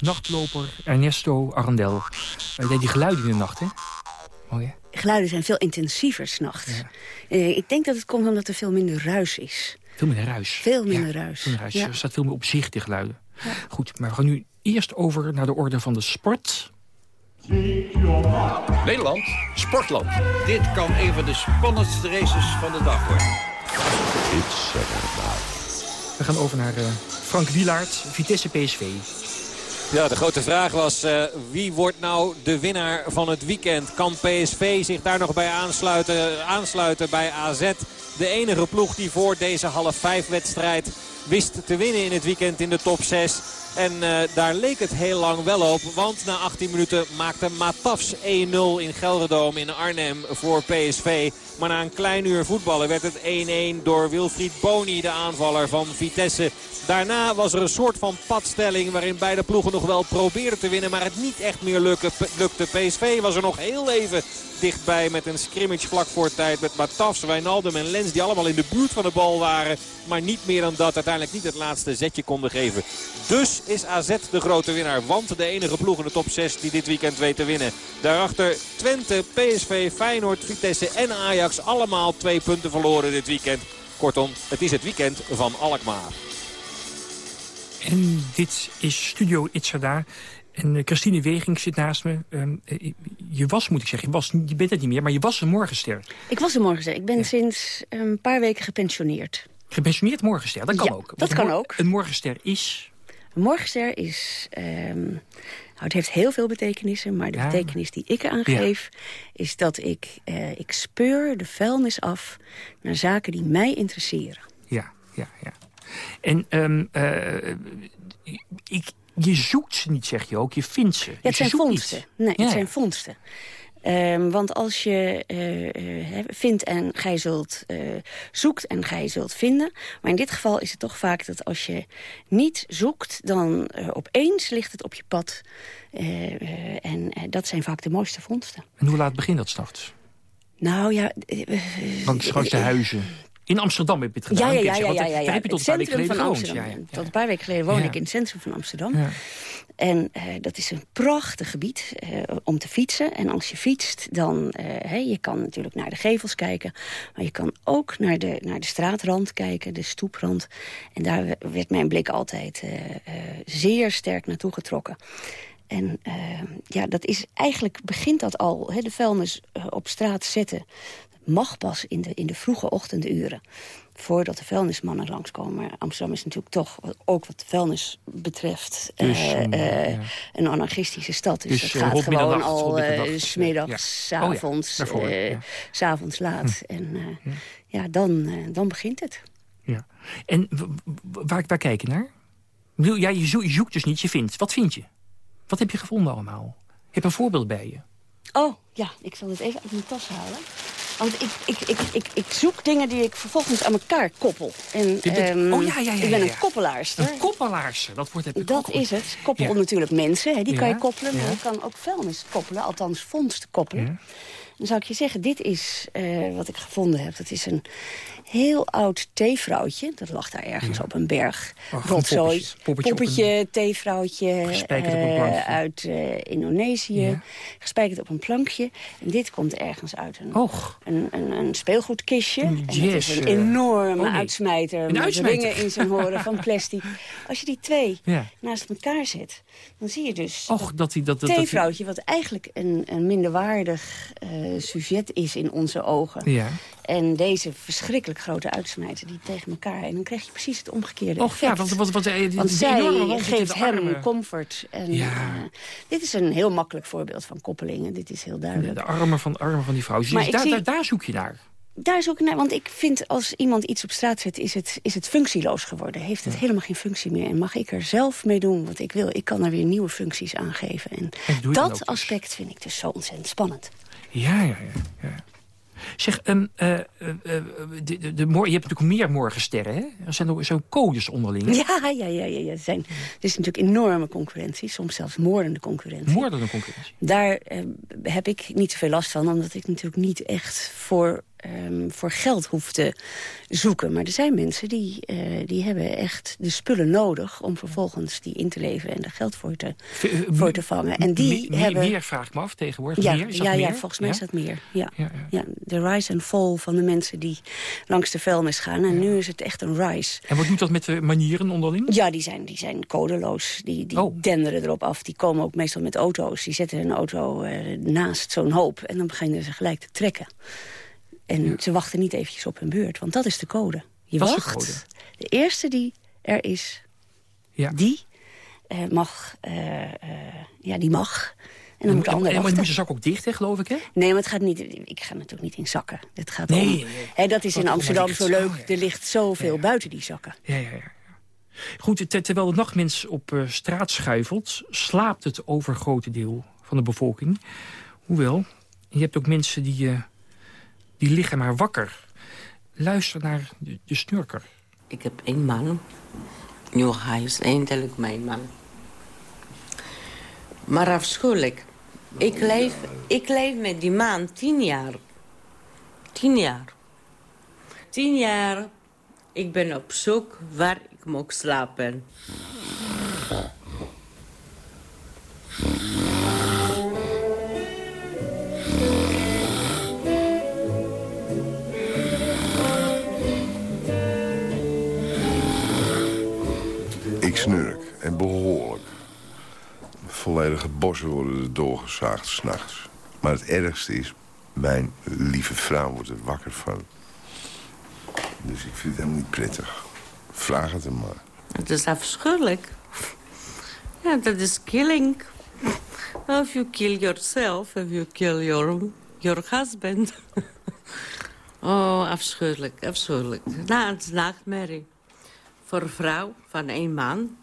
Nachtloper Ernesto Arendel. Hij deed die geluiden in de nacht, hè? Mooi, hè? Geluiden zijn veel intensiever s'nachts. Eh, ik denk dat het komt omdat er veel minder ruis is. Veel minder ruis. Veel minder ruis. Veel minder ruis. Ja. Er staat veel meer op zich, die geluiden. Goed, maar we gaan nu eerst over naar de orde van de sport. Nederland, sportland. Dit kan een van de spannendste races van de dag worden. We gaan over naar eh, Frank Wielaert, Vitesse PSV. Ja, de grote vraag was eh, wie wordt nou de winnaar van het weekend? Kan PSV zich daar nog bij aansluiten, aansluiten bij AZ? De enige ploeg die voor deze half vijf wedstrijd wist te winnen in het weekend in de top 6. En eh, daar leek het heel lang wel op. Want na 18 minuten maakte Matafs 1-0 in Gelredome in Arnhem voor PSV. Maar na een klein uur voetballen werd het 1-1 door Wilfried Boni, de aanvaller van Vitesse. Daarna was er een soort van padstelling waarin beide ploegen nog wel probeerden te winnen. Maar het niet echt meer lukte. PSV was er nog heel even dichtbij met een scrimmage vlak voor tijd. Met Matafs, Wijnaldum en Lens die allemaal in de buurt van de bal waren. Maar niet meer dan dat. Uiteindelijk niet het laatste zetje konden geven. Dus is AZ de grote winnaar. Want de enige ploeg in de top 6 die dit weekend weet te winnen. Daarachter Twente, PSV, Feyenoord, Vitesse en Ajax. Allemaal twee punten verloren dit weekend. Kortom, het is het weekend van Alkmaar. En dit is Studio Itzada. En eh, Christine Weging zit naast me. Ehm, eh, je was, moet ik zeggen, je, was, je bent het niet meer, maar je was een morgenster. Ik was er morgen. Ik ben sinds een paar weken gepensioneerd. Gepensioneerd morgenster, dat kan Ja, ook. dat Want een kan ook. Een morgenster is... Een morgenster is... ehm, nou, het heeft heel veel betekenissen, maar de Ja. betekenis die ik eraan geef... is dat ik, eh, ik speur de vuilnis af naar zaken die mij interesseren. Ja, ja, ja. En ehm, eh, ik, je zoekt ze niet, zeg je ook. Je vindt ze. Ja, het zijn vondsten. niet. Nee, het ja. zijn vondsten. Ehm, want als je eh, eh, vindt en gij zult eh, zoekt en gij zult vinden. Maar in dit geval is het toch vaak dat als je niet zoekt... dan opeens ligt het op je pad. En dat zijn vaak de mooiste vondsten. En hoe laat begint dat s'nachts? Nou ja... langs de huizen. In Amsterdam heb je het gedaan. Ja, ja, ja, ja, ja. Daar heb je tot een paar weken centrum geleden gewoond. Ja. Tot een paar weken geleden woonde Ja. ik in het centrum van Amsterdam. En eh, dat is een prachtig gebied eh, om te fietsen. En als je fietst, dan... hè, je kan natuurlijk naar de gevels kijken. Maar je kan ook naar de, naar de straatrand kijken, de stoeprand. En daar we- werd mijn blik altijd zeer sterk naartoe getrokken. En uh, ja, dat is eigenlijk begint dat al. Hè, de vuilnis uh, op straat zetten mag pas in de, in de vroege ochtenduren. Voordat de vuilnismannen langskomen. Maar Amsterdam is natuurlijk toch, ook wat vuilnis betreft... Dus, uh, ja. een anarchistische stad. Dus, dus het gaat gewoon al smiddags, ja. avonds, oh, ja. s'avonds laat. Hm. En ja, dan, dan begint het. Ja. En waar, waar kijk je naar? Ja, je, zoekt, je zoekt dus niet, je vindt. Wat vind je? Wat heb je gevonden allemaal? Je hebt een voorbeeld bij je. Oh, ja, ik zal het even uit mijn tas halen. Want ik, ik, ik, ik, ik zoek dingen die ik vervolgens aan elkaar koppel. En, bent, um, oh ja, ja, ja. Ik ben een koppelaarster. Een koppelaarster, dat wordt heb Dat is het. Koppel ja. natuurlijk mensen, hè, die ja, kan je koppelen. Maar je kan ook vuilnis koppelen, althans vondst koppelen. Dan zou ik je zeggen, dit is uh, wat ik gevonden heb. Dat is een heel oud theevrouwtje. Dat lag daar ergens ja. op een berg. Oh, Rotzooi. Poppetje, poppetje een... theevrouwtje. Uh, uit uh, Indonesië. Ja. Gespijkerd op een plankje. En dit komt ergens uit een, een, een, een, speelgoedkistje. En dat is een enorme oh, nee. uitsmijter. Een met ringen in zijn horen *laughs* van plastic. Als je die twee ja. naast elkaar zet, dan zie je dus Och, dat, die, dat, dat, theevrouwtje... wat eigenlijk een, een minderwaardig uh, sujet is in onze ogen. Ja. En deze verschrikkelijk grote uitsmijter die tegen elkaar. En dan krijg je precies het omgekeerde Och, ja, want, wat, wat, die, want die zij geeft hem comfort. En, ja. uh, dit is een heel makkelijk voorbeeld van koppelingen. Dit is heel duidelijk. De armen van, armen van die vrouw. Dus daar, zie, daar, daar zoek je naar. Daar zoek ik naar, want ik vind als iemand iets op straat zet... is het, is het functieloos geworden. Heeft het ja. helemaal geen functie meer. En mag ik er zelf mee doen wat ik wil. Ik kan er weer nieuwe functies aan geven. En, en dat aspect vind ik dus zo ontzettend spannend. Ja, ja, ja. ja. Zeg, um, uh, uh, de, de, de, je hebt natuurlijk meer morgensterren, hè? Er zijn zo'n codes onderling. Ja, ja, ja. ja, ja. Zijn, er is natuurlijk enorme concurrentie, soms zelfs moordende concurrentie. Moordende concurrentie. Daar uh, heb ik niet zoveel last van, omdat ik natuurlijk niet echt voor um, voor geld hoeft te zoeken. Maar er zijn mensen die, uh, die hebben echt de spullen nodig... om vervolgens die in te leveren en er geld voor te, v voor te vangen. En die hebben... meer vraag ik me af tegenwoordig. Ja, meer? Is dat ja, meer? ja, volgens mij ja? is dat meer. Ja. Ja, ja. ja, de rise and fall van de mensen die langs de vuilnis gaan. En nu is het echt een rise. En wat doet dat met de manieren onderling? Ja, die zijn, die zijn codeloos. Die, die oh. denderen erop af. Die komen ook meestal met auto's. Die zetten een auto uh, naast zo'n hoop. En dan beginnen ze gelijk te trekken. En ja. ze wachten niet eventjes op hun beurt, want dat is de code. Je dat wacht. De, code. de eerste die er is, ja. die uh, mag. Uh, uh, ja, die mag. En dan moet de ander en, wachten. moet je zak ook dicht, hè, geloof ik, hè? Nee, maar het gaat niet... Ik ga natuurlijk niet in zakken. Het gaat nee, om... Nee, hè, dat is in Amsterdam zo leuk. Oh, ja. Er ligt zoveel buiten die zakken. Ja, ja, ja. Goed, ter terwijl de nachtmens op uh, straat schuifelt... slaapt het overgrote deel van de bevolking. Hoewel, je hebt ook mensen die... Uh, die liggen maar wakker. Luister naar de, snurker. Ik heb één man. Nu, hij is eindelijk mijn man. Maar afschuwelijk. Ik leef, ik leef met die man tien jaar. Tien jaar. Tien jaar. Ik ben op zoek waar ik mag slapen. Behoorlijk. Volledige bossen worden er doorgezaagd s'nachts. Maar het ergste is, mijn lieve vrouw wordt er wakker van. Dus ik vind het helemaal niet prettig. Vraag het hem maar. Het is afschuwelijk. Ja, dat is killing. If you kill yourself, if you kill your, your husband. *laughs* oh, afschuwelijk, afschuwelijk. Het is nachtmerrie voor een vrouw van één man.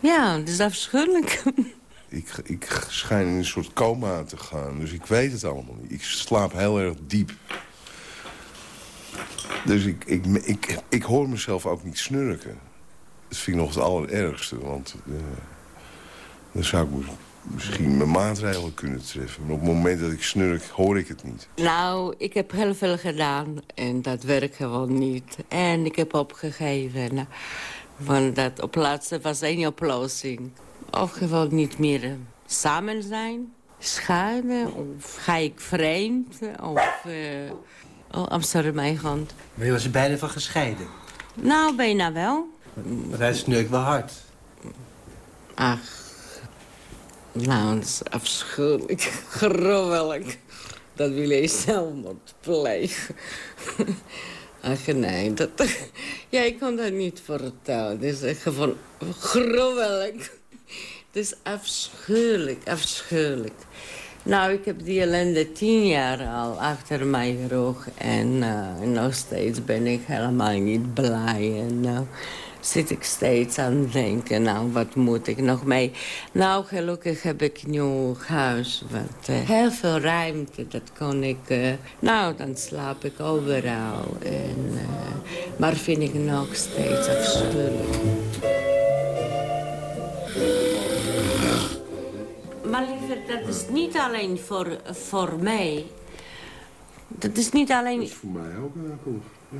Ja, dat is afschuwelijk. *laughs* Ik, ik schijn in een soort coma te gaan, dus ik weet het allemaal niet. Ik slaap heel erg diep. Dus ik, ik, ik, ik hoor mezelf ook niet snurken. Dat vind ik nog het allerergste, want... Uh, dan zou ik misschien mijn maatregelen kunnen treffen. Maar op het moment dat ik snurk, hoor ik het niet. Nou, ik heb heel veel gedaan en dat werkt gewoon niet. En ik heb opgegeven. Want dat op laatste was één oplossing. Of gewoon niet meer samen zijn, scheiden, of ga ik vreemd, of... Uh... Oh, hand. Maar je was er bijna van gescheiden? Nou, bijna wel. Maar hij snurkt wel hard. Ach, Nou, dat is afschuwelijk. *laughs* Gruwelijk. Dat wil je zelfmoord plegen. Ach nee, dat... *laughs* Ja, ik kon dat niet vertellen. Het is echt gewoon gruwelijk. Het is afschuwelijk, afschuwelijk. Nou, ik heb die ellende tien jaar al achter mijn rug. En eh, nog steeds ben ik helemaal niet blij. En nou zit ik steeds aan het denken, nou, wat moet ik nog mee? Nou, gelukkig heb ik nu huis. Wat, eh, heel veel ruimte, dat kon ik... eh, nou, dan slaap ik overal. En, eh, maar vind ik nog steeds afschuwelijk. Maar liever, dat is niet alleen voor, voor mij. Dat is niet alleen... Voor mij ook akelig. Ja.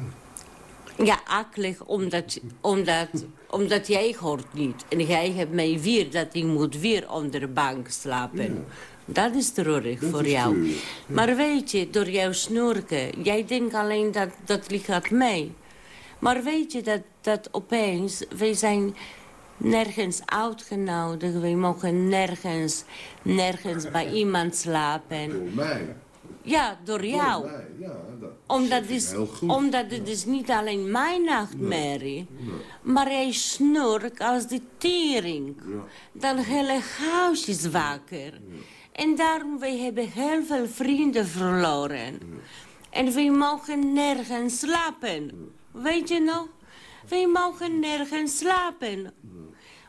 Ja, akelig, omdat, omdat, omdat jij hoort niet. En jij hebt mij weer dat ik moet weer onder de bank slapen. Dat is treurig Dat voor is jou. treurig, ja. Maar weet je, door jouw snorken, jij denkt alleen dat dat ligt aan mij. Maar weet je dat, dat opeens, wij zijn nergens uitgenodigd. Wij mogen nergens, nergens bij iemand slapen. Door mij. Ja, door jou. Door mij, ja. Dat Omdat, is, heel goed. omdat het is niet alleen mijn nachtmerrie. Maar hij snurkt als de tering. Dan hele huis is wakker. En daarom, wij hebben heel veel vrienden verloren. En wij mogen nergens slapen. Weet je nog? Wij mogen nergens slapen.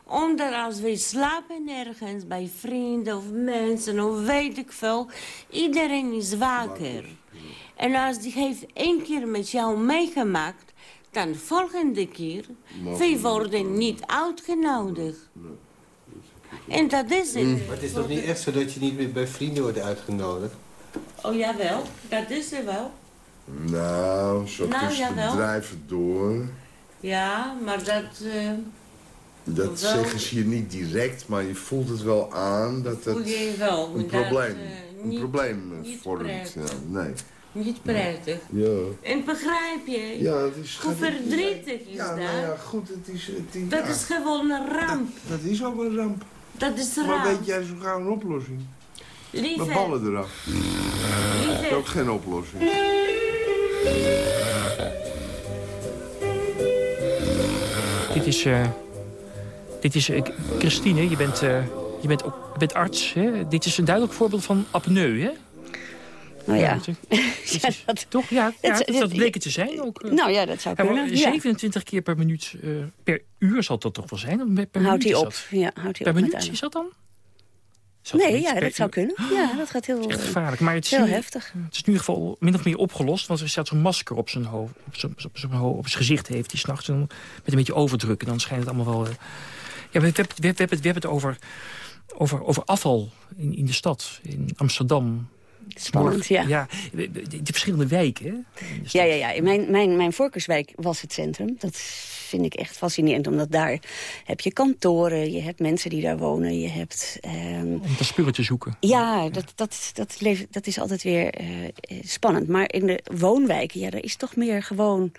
Omdat als wij slapen ergens bij vrienden of mensen of weet ik veel... iedereen is wakker. En als die heeft één keer met jou meegemaakt... dan volgende keer, wij worden niet uitgenodigd. En dat is het. Maar het is toch niet echt zo dat je niet meer bij vrienden wordt uitgenodigd? Oh jawel, dat is er wel. Nou, zo Nou, tussen bedrijven door. Ja, maar dat... eh, Dat Wel- zeggen ze je niet direct, maar je voelt het wel aan dat het Voel je wel, een dat, probleem, eh, een probleem eh, niet vormt. Ja, nee. niet prettig. Ja. En begrijp je? Ja, het is Hoe verdrietig is Ja, dat? nou ja, goed, het is... Het is Dat ja, is gewoon een ramp. dat is ook een ramp. Dat is een Maar ramp. weet jij zo gauw een oplossing? Lieve. Met ballen eraf. Dat is ook geen oplossing. Dit is, eh, dit is eh, Christine, je bent, eh, je, bent ook, je bent arts. Hè? Dit is een duidelijk voorbeeld van apneu, hè? Nou ja. *laughs* is- toch? Ja, dat, dat bleek het te zijn ook. eh. Nou ja, dat zou kunnen. ja. 27 keer per minuut, per uur zal dat toch wel zijn? Per Houdt hij op. Ja, houdt hij Per op minuut is dat dan? Nee, ja, dat zou kunnen. *gasps* Ja, dat gaat heel, Echt gevaarlijk. Maar het is, heel nu, heftig. het is in ieder geval min of meer opgelost. Want er staat zo'n masker op zijn, hoofd, op zijn, op zijn, op zijn gezicht heeft hij s'nachts. Met een beetje overdruk. En dan schijnt het allemaal wel... Ja, we, we, we, we, hebben het, we hebben het over, over, over afval in, in de stad. In Amsterdam. Spannend, ja. ja de, de- de verschillende wijken, hè? Ja, ja, ja. Mijn, mijn, mijn voorkeurswijk was het centrum. Dat vind ik echt fascinerend, omdat daar heb je kantoren, je hebt mensen die daar wonen, je hebt... ehm, Om daar spullen te zoeken. ja, dat, dat, dat, levert- dat is altijd weer eh, spannend. Maar in de woonwijken, ja, er is toch meer gewoon,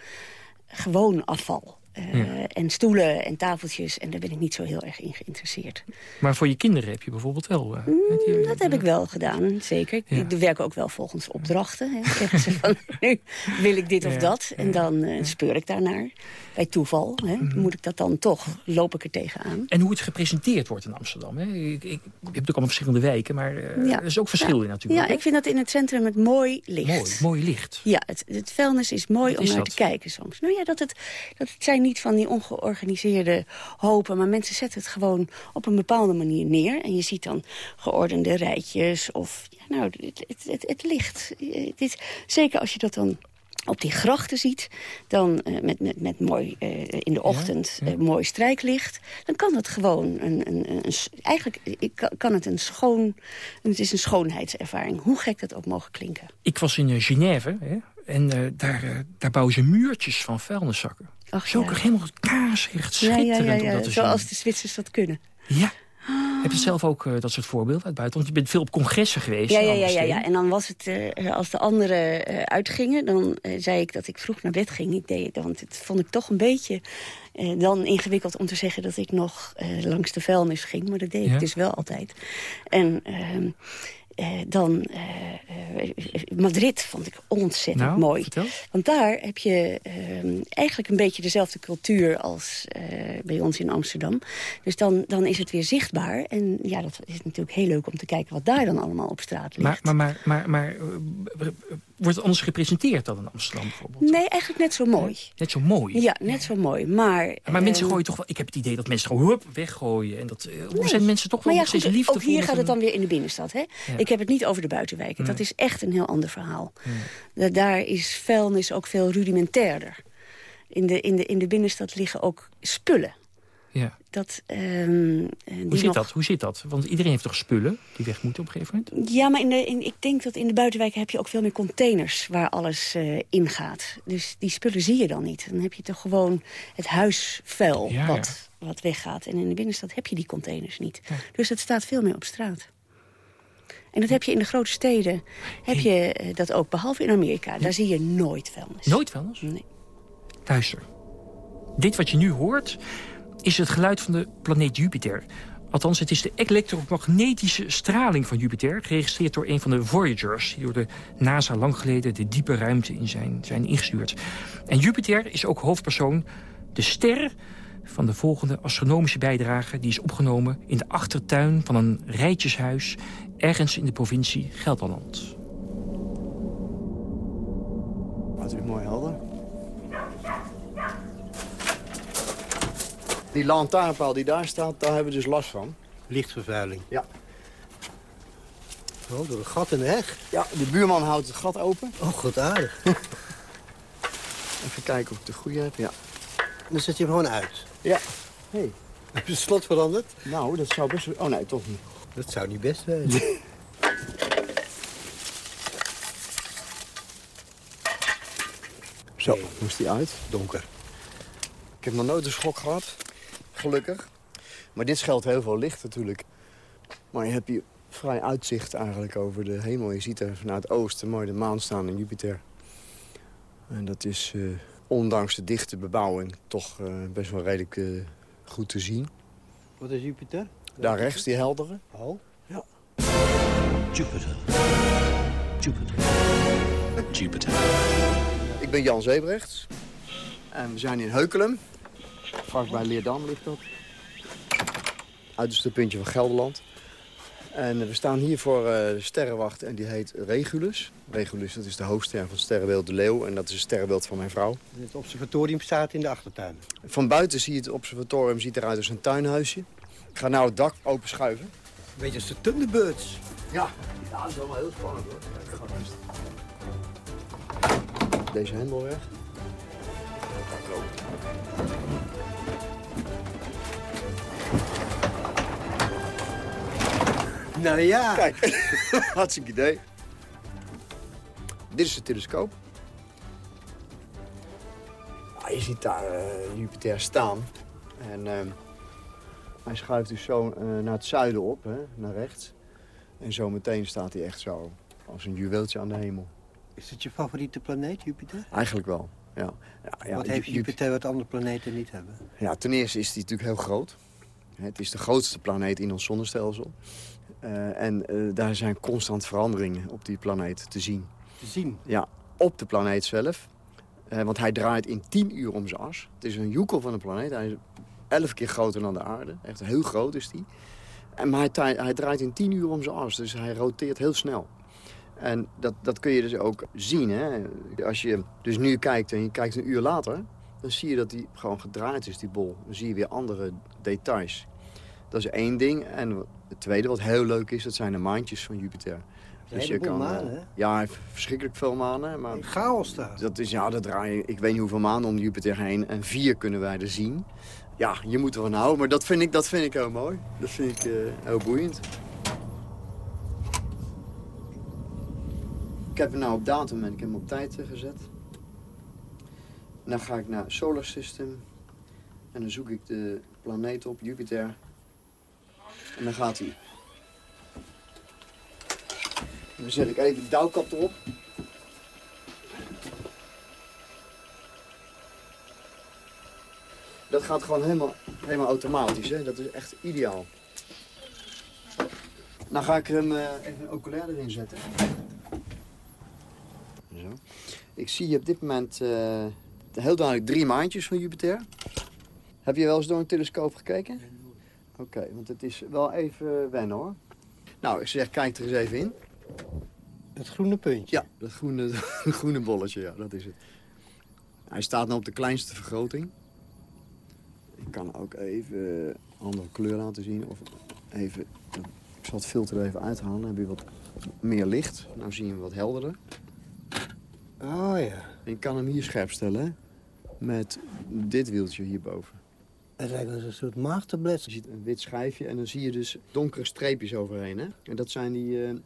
gewoon afval. Eh, Ja. En stoelen en tafeltjes. En daar ben ik niet zo heel erg in geïnteresseerd. Maar voor je kinderen heb je bijvoorbeeld wel... eh, Mm, Dat heb ik wel gedaan, zeker. Ja. Ik werk ook wel volgens opdrachten. Hè. Zeggen ze van, *laughs* nu wil ik dit of dat. En dan eh, speur ik daarnaar. Bij toeval hè. Mhm. moet ik dat dan toch, loop ik er tegenaan. En hoe het gepresenteerd wordt in Amsterdam. Hè? Ik, ik, je hebt natuurlijk allemaal verschillende wijken, maar eh, er is ook verschil in natuurlijk. Ja, ik vind dat in het centrum het mooi licht. Mooi, mooi licht. Ja, het, het vuilnis is mooi Wat om is naar dat? te kijken soms. Nou ja, dat het, dat het zijn niet van die ongeorganiseerde hopen... maar mensen zetten het gewoon op een bepaalde manier neer. En je ziet dan geordende rijtjes of... Ja, nou, het, het, het, het licht. Het is, zeker als je dat dan op die grachten ziet, dan eh, met, met, met mooi eh, in de ochtend eh, mooi strijklicht, dan kan het gewoon een, een, een, een eigenlijk ik kan- het een schoon, het is een schoonheidservaring, hoe gek dat ook mogen klinken. Ik was in Genève hè, en eh, daar, eh, daar bouwen ze muurtjes van vuilniszakken. Ach, Zulke ja. helemaal kaarsrecht schitterend ja, ja, ja. zoals de Zwitsers dat kunnen. Ja. Heb je zelf ook eh, dat soort voorbeelden uit buiten? Want je bent veel op congressen geweest. Ja, ja, ja, ja, ja. En dan was het, als de anderen uitgingen, dan zei ik dat ik vroeg naar bed ging. Ik deed, want het vond ik toch een beetje dan ingewikkeld om te zeggen dat ik nog langs de vuilnis ging. Maar dat deed Ja. ik dus wel altijd. En ehm, eh, dan eh, eh, Madrid vond ik ontzettend Nou, mooi. vertel. Want daar heb je eigenlijk een beetje dezelfde cultuur als eh, bij ons in Amsterdam. Dus dan, dan is het weer zichtbaar. En ja, dat is natuurlijk heel leuk om te kijken wat daar dan allemaal op straat ligt. Maar, maar, maar, maar, maar eh, wordt het anders gepresenteerd dan in Amsterdam bijvoorbeeld? Nee, eigenlijk net zo mooi. Net zo mooi. Ja, net zo mooi. Maar, Maar mensen ehm, gooien toch wel... Ik heb het idee dat mensen gewoon hup, weggooien. En dat eh, Nee. zijn mensen toch wel maar ja, goed, liefdevol. ook hier gaat het dan weer in de binnenstad. Hè? Ja. Ik heb het niet over de buitenwijken. Dat is echt een heel ander verhaal. Da- Daar is vuilnis ook veel rudimentairder. In de, in, de, in de binnenstad liggen ook spullen. Ja. Dat, ehm, eh, die Hoe zit nog- dat? Hoe zit dat? Want iedereen heeft toch spullen die weg moeten op een gegeven moment? Ja, maar in de, in, ik denk dat in de buitenwijken heb je ook veel meer containers waar alles eh in gaat. Dus die spullen zie je dan niet. Dan heb je toch gewoon het huisvuil Ja, wat, wat weggaat. En in de binnenstad heb je die containers niet. Dus het staat veel meer op straat. En dat heb je in de grote steden, heb je eh, dat ook, behalve in Amerika. Daar zie je nooit vuilnis. Nooit vuilnis? Nee. Luister. Dit wat je nu hoort is het geluid van de planeet Jupiter. Althans, het is de elektromagnetische straling van Jupiter... geregistreerd door een van de Voyagers... die door de NASA lang geleden de diepe ruimte in zijn, zijn ingestuurd. En Jupiter is ook hoofdpersoon, de ster van de volgende astronomische bijdrage... die is opgenomen in de achtertuin van een rijtjeshuis... ergens in de provincie Gelderland. Wat is mooi helder. Die lantaarnpaal die daar staat, daar hebben we dus last van. Lichtvervuiling. Ja. Oh, door een gat in de heg. Ja, de buurman houdt het gat open. Oh, goed aardig. *laughs* Even kijken of ik de goede heb. Ja. Dan zet je hem gewoon uit. Ja. Hey. *laughs* Heb je het slot veranderd? Nou, dat zou best... Oh nee, toch niet. Dat zou niet best zijn. *laughs* Zo, moest die uit. Donker. Ik heb nog nooit een schok gehad. Gelukkig. Maar dit scheelt heel veel licht natuurlijk. Maar je hebt hier vrij uitzicht eigenlijk over de hemel. Je ziet er vanuit het oosten mooi de maan staan en Jupiter. En dat is, eh, ondanks de dichte bebouwing, toch eh, best wel redelijk eh, goed te zien. Wat is Jupiter? Daar rechts, die heldere. Oh. Ja. Jupiter. Jupiter. Jupiter. Ik ben Jan Zebrechts. En we zijn in Heukelum. Vast bij Leerdam ligt dat. Uiterste puntje van Gelderland. En we staan hier voor eh, de sterrenwacht en die heet Regulus. Regulus, dat is de hoofdster van het sterrenbeeld De Leeuw. En dat is het sterrenbeeld van mijn vrouw. Het observatorium staat in de achtertuin. Van buiten zie je het observatorium ziet eruit als een tuinhuisje. Ik ga nou het dak open schuiven. Weet je, als de Thunderbirds. Ja. ja, dat is allemaal heel spannend hoor. Deze hendel weg. Nou ja. Kijk, *laughs* hartstikke idee. Dit is de telescoop. Je ziet daar eh, Jupiter staan. En ehm, hij schuift dus zo eh, naar het zuiden op, hè, naar rechts. En zo meteen staat hij echt zo als een juweeltje aan de hemel. Is het je favoriete planeet, Jupiter? Eigenlijk wel, ja. ja, ja wat heeft Ju- Jupiter wat andere planeten niet hebben? Ja, ten eerste is die natuurlijk heel groot. Het is de grootste planeet in ons zonnestelsel. Eh, en eh, daar zijn constant veranderingen op die planeet te zien. Te zien? Ja, op de planeet zelf. Eh, want hij draait in 10 uur om zijn as. Het is een joekel van een planeet. Hij is 11 keer groter dan de aarde. Echt heel groot is die. En, maar hij, hij draait in 10 uur om zijn as. Dus hij roteert heel snel. En dat, dat kun je dus ook zien. Hè? Als je dus nu kijkt en je kijkt een uur later... dan zie je dat die gewoon gedraaid is, die bol. Dan zie je weer andere details. Dat is één ding. En het tweede wat heel leuk is, dat zijn de maantjes van Jupiter. Een heleboel eh, manen, hè? Ja, hij heeft verschrikkelijk veel manen. Maar Chaos daar. dat is, ja, dat draaien, ik weet niet hoeveel maanden om Jupiter heen. En vier kunnen wij er zien. Ja, je moet ervan houden, maar dat vind ik, dat vind ik heel mooi. Dat vind ik eh, heel boeiend. Ik heb hem nou op datum en ik heb hem op tijd eh, gezet. Dan ga ik naar Solar System. En dan zoek ik de planeet op, Jupiter. En dan gaat hij. Dan zet ik even de douwkap erop. Dat gaat gewoon helemaal, helemaal automatisch. Hè? Dat is echt ideaal. Nou ga ik hem eh, even een oculair erin zetten. Zo. Ik zie op dit moment eh, heel duidelijk drie maandjes van Jupiter. Heb je wel eens door een telescoop gekeken? Oké, want het is wel even wennen hoor. Nou, ik zeg, kijk er eens even in. Het groene puntje? Ja, dat groene, *laughs* groene bolletje, ja, dat is het. Hij staat nu op de kleinste vergroting. Ik kan ook even een andere kleur laten zien. Of even, ik zal het filter er even uithalen. Dan heb je wat meer licht. Nou zie je hem wat helderder. Oh ja. En je kan hem hier scherp stellen, hè? Met dit wieltje hierboven. Het lijkt wel een soort maagtablet. Je ziet een wit schijfje en dan zie je dus donkere streepjes overheen. Hè? En dat zijn die eh, eh,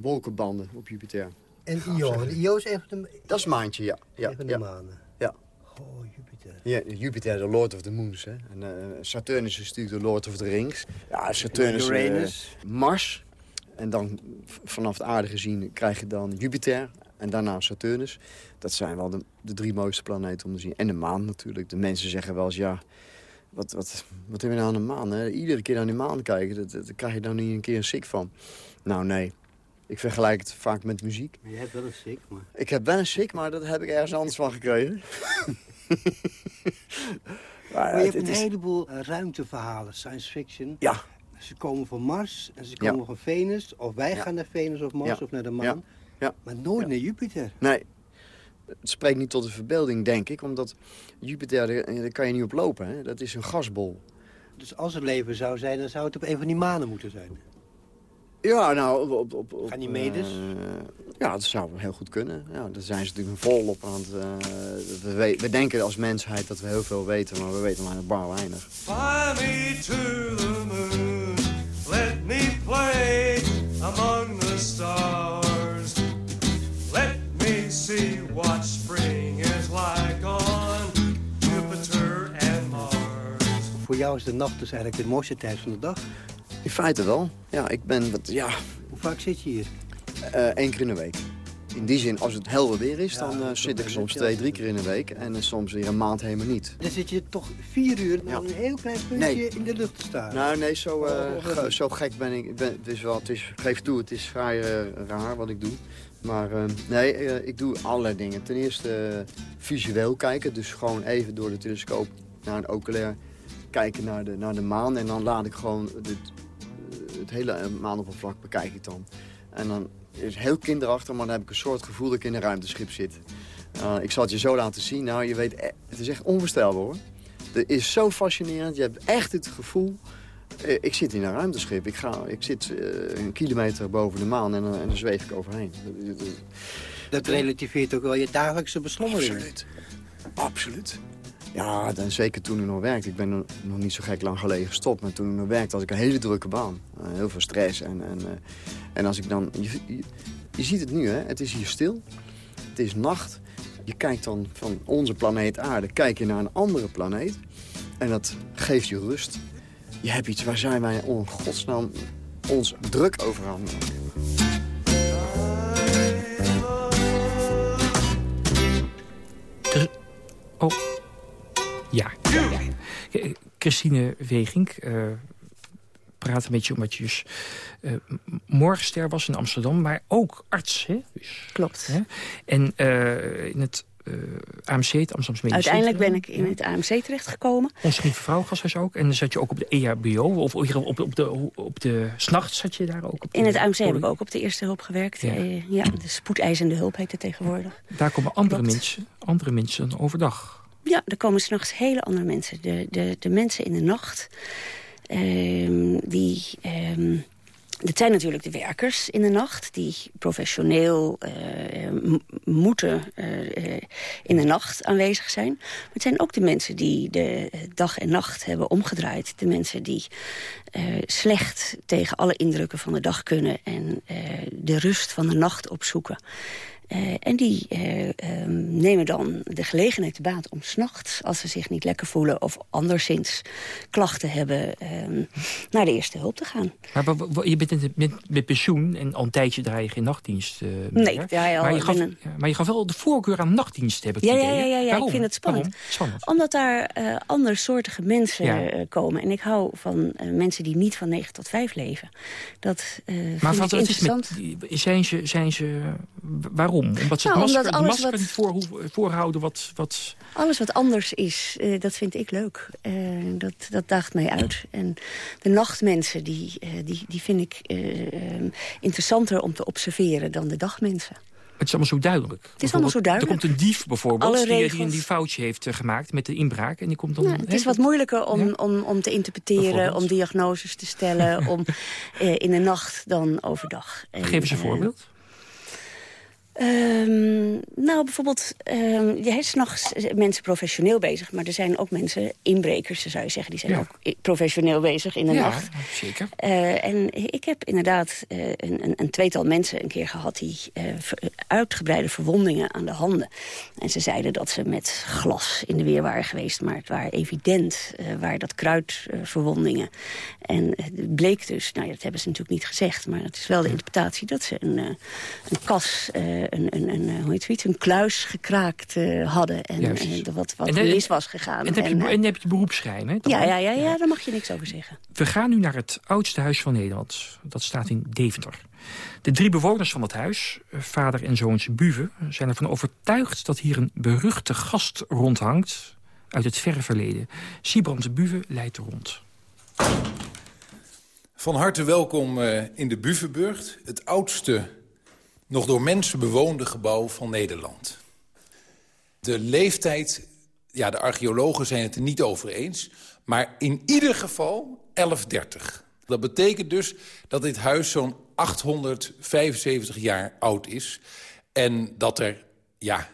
wolkenbanden op Jupiter. En Io. Io is even de, Dat is maantje, ja. ja even de ja. manen. Ja. Oh, Jupiter. Ja, Jupiter de Lord of the Moons. Hè? En eh, Saturnus is natuurlijk de Lord of the Rings. Ja, Saturnus, Uranus. Mars. En dan vanaf de aarde gezien krijg je dan Jupiter en daarna Saturnus. Dat zijn wel de, de drie mooiste planeten om te zien. En de maan natuurlijk. De mensen zeggen wel eens, ja, wat, wat, wat hebben we nou aan de maan? Hè? Iedere keer naar die maan kijken, dat, krijg je dan niet een keer een sick van. Nou, nee. Ik vergelijk het vaak met muziek. Maar je hebt wel een sick, maar... Ik heb wel een sick, maar dat heb ik ergens anders van gekregen. *laughs* *laughs* Maar je het- hebt een is- heleboel eh, ruimteverhalen, science fiction. Ja. Ze komen van Mars en ze Ja. komen van Venus. Of wij Ja. gaan naar Venus of Mars Ja. of naar de maan. Ja. Maar nooit naar Jupiter. Nee, het spreekt niet tot de verbeelding, denk ik. Omdat Jupiter, daar daar kan je niet op lopen. Hè? Dat is een gasbol. Dus als er leven zou zijn, dan zou het op een van die manen moeten zijn. Ja, nou, op... op, op Ganymedes? eh, ja, dat zou heel goed kunnen. Ja, daar zijn ze natuurlijk volop aan het... eh, we, we, we denken als mensheid dat we heel veel weten, maar we weten maar een bar weinig. Fly me to the moon. Let me play among the stars. See what spring is like on Jupiter and Mars. Voor jou is de nacht dus eigenlijk de mooiste tijd van de dag. In feite wel. Ja, ik ben... Wat, ja, Hoe vaak zit je hier? eh, één keer in de week. In die zin, als het helder weer is, Ja, dan eh, zit ik soms twee, ja. drie keer in de week. En eh, soms weer een maand helemaal niet. Dan zit je toch vier uur naar een heel klein puntje Nee. in de lucht te staan. Nou, nee, zo, eh, Oh, ge- is- zo gek ben ik. ik Ben, het is wel, het is, geef toe, het is vrij eh, raar wat ik doe. Maar eh, nee, eh, ik doe allerlei dingen. Ten eerste eh, visueel kijken. Dus gewoon even door de telescoop naar een oculair kijken naar de, naar de maan. En dan laat ik gewoon het, het hele maanoppervlak bekijk ik dan. En dan is heel kinderachtig, maar dan heb ik een soort gevoel dat ik in een ruimteschip zit. Ik zal het je zo laten zien. Nou, je weet, e- het is echt onvoorstelbaar hoor. Het is zo fascinerend. Je hebt echt het gevoel... eh, Ik zit in een ruimteschip. Ik, ga, ik zit eh, een kilometer boven de maan en, dan- en dan zweef ik overheen. Dat- relativeert ook wel je dagelijkse beslommeringen. Absoluut. Absoluut. Ja, dan, zeker toen ik nog werkte. Ik ben nog, niet zo gek lang geleden gestopt. Maar toen ik nog werkte had ik een hele drukke baan. Eh, heel veel stress. En, en, eh, en als ik dan... Je, je, je ziet het nu, hè. Het is hier stil. Het is nacht. Je kijkt dan van onze planeet aarde... kijk je naar een andere planeet. En dat geeft je rust. Je hebt iets waar zijn wij om godsnaam ons druk over aan. Oh. Ja. ja, ja. Eh, Christine Wegink uh, praten met je omdat je dus uh, morgenster was in Amsterdam, maar ook arts. Hè? Dus, Klopt. Hè? En uh, in het AMC, het Amsterdamse Medisch Uiteindelijk ben ik in het AMC terechtgekomen. Ons Lieve Vrouwengasthuis ook. En dan zat je ook op de EHBO, of op, op, op de, op de s'nachts zat je daar ook? Op in het AMC heb ik ook op de eerste hulp gewerkt. Ja, uh, ja de spoedeisende hulp heet het tegenwoordig. Daar komen andere mensen, andere mensen overdag. Ja, er komen s'nachts hele andere mensen. De, de, de mensen in de nacht, uh, die... Uh, dat zijn natuurlijk de werkers in de nacht... die professioneel uh, moeten uh, in de nacht aanwezig zijn. Maar het zijn ook de mensen die de dag en nacht hebben omgedraaid. De mensen die slecht tegen alle indrukken van de dag kunnen... en de rust van de nacht opzoeken. Eh, en die eh, ehm, nemen dan de gelegenheid te baat om s'nachts... als ze zich niet lekker voelen of anderszins klachten hebben... ehm, naar de eerste hulp te gaan. Maar je bent met, met, met pensioen en al een tijdje draai je geen nachtdienst eh, Nee, meer. ik draai al maar, je gaf, maar je gaf wel de voorkeur aan nachtdienst, heb ik Ja, ja, ja, ja, ja, Waarom? ik vind het spannend. Omdat daar andersoortige mensen Ja. komen. En ik hou van mensen die niet van 9 tot 5 leven. Dat Maar vind wat, ik interessant. met, zijn ze, zijn ze, waarom? Omdat ze Nou, het masker, masker wat- niet voor, voorhouden wat, wat... Alles wat anders is, eh, dat vind ik leuk. Eh, dat, dat daagt mij uit. En de nachtmensen, die, eh, die, die vind ik eh, eh, interessanter om te observeren dan de dagmensen. Het is allemaal zo duidelijk. Het is allemaal zo duidelijk. Er komt een dief bijvoorbeeld, Alle die, die een die foutje heeft gemaakt met de inbraak. En die komt dan... Nou, het is wat moeilijker om, Ja. om, om te interpreteren, om diagnoses te stellen... om *laughs* in de nacht dan overdag. Geef eens een voorbeeld. Ehm, nou, bijvoorbeeld, ehm je hebt s'nachts mensen professioneel bezig... maar er zijn ook mensen, inbrekers zou je zeggen... die zijn Ja. ook professioneel bezig in de ja, nacht. zeker. Eh, en ik heb inderdaad eh, een, een, een tweetal mensen een keer gehad... die eh, uitgebreide verwondingen aan de handen. En ze zeiden dat ze met glas in de weer waren geweest... maar het waren evident, waar dat kruidverwondingen. en het bleek dus, nou ja, dat hebben ze natuurlijk niet gezegd... maar het is wel de interpretatie dat ze een, een kas, een, een, een, eh, hoe heet een kluis gekraakt eh, hadden... en wat, wat En, eh, mis was gegaan. En dan heb je, en heb je beroepsgeheim, hè? ja, ja, ja, ja, daar mag je niks over zeggen. We gaan nu naar het oudste huis van Nederland. Dat staat in Deventer. De drie bewoners van het huis, vader en zoons Buven... zijn ervan overtuigd dat hier een beruchte gast rondhangt... uit het verre verleden. Siebrand Buven leidt rond. Van harte welkom eh, in de Buvenburgt, het oudste nog door mensen bewoonde gebouw van Nederland. De leeftijd, ja, de archeologen zijn het er niet over eens... maar in ieder geval 1130. Dat betekent dus dat dit huis zo'n 875 jaar oud is... en dat er, ja,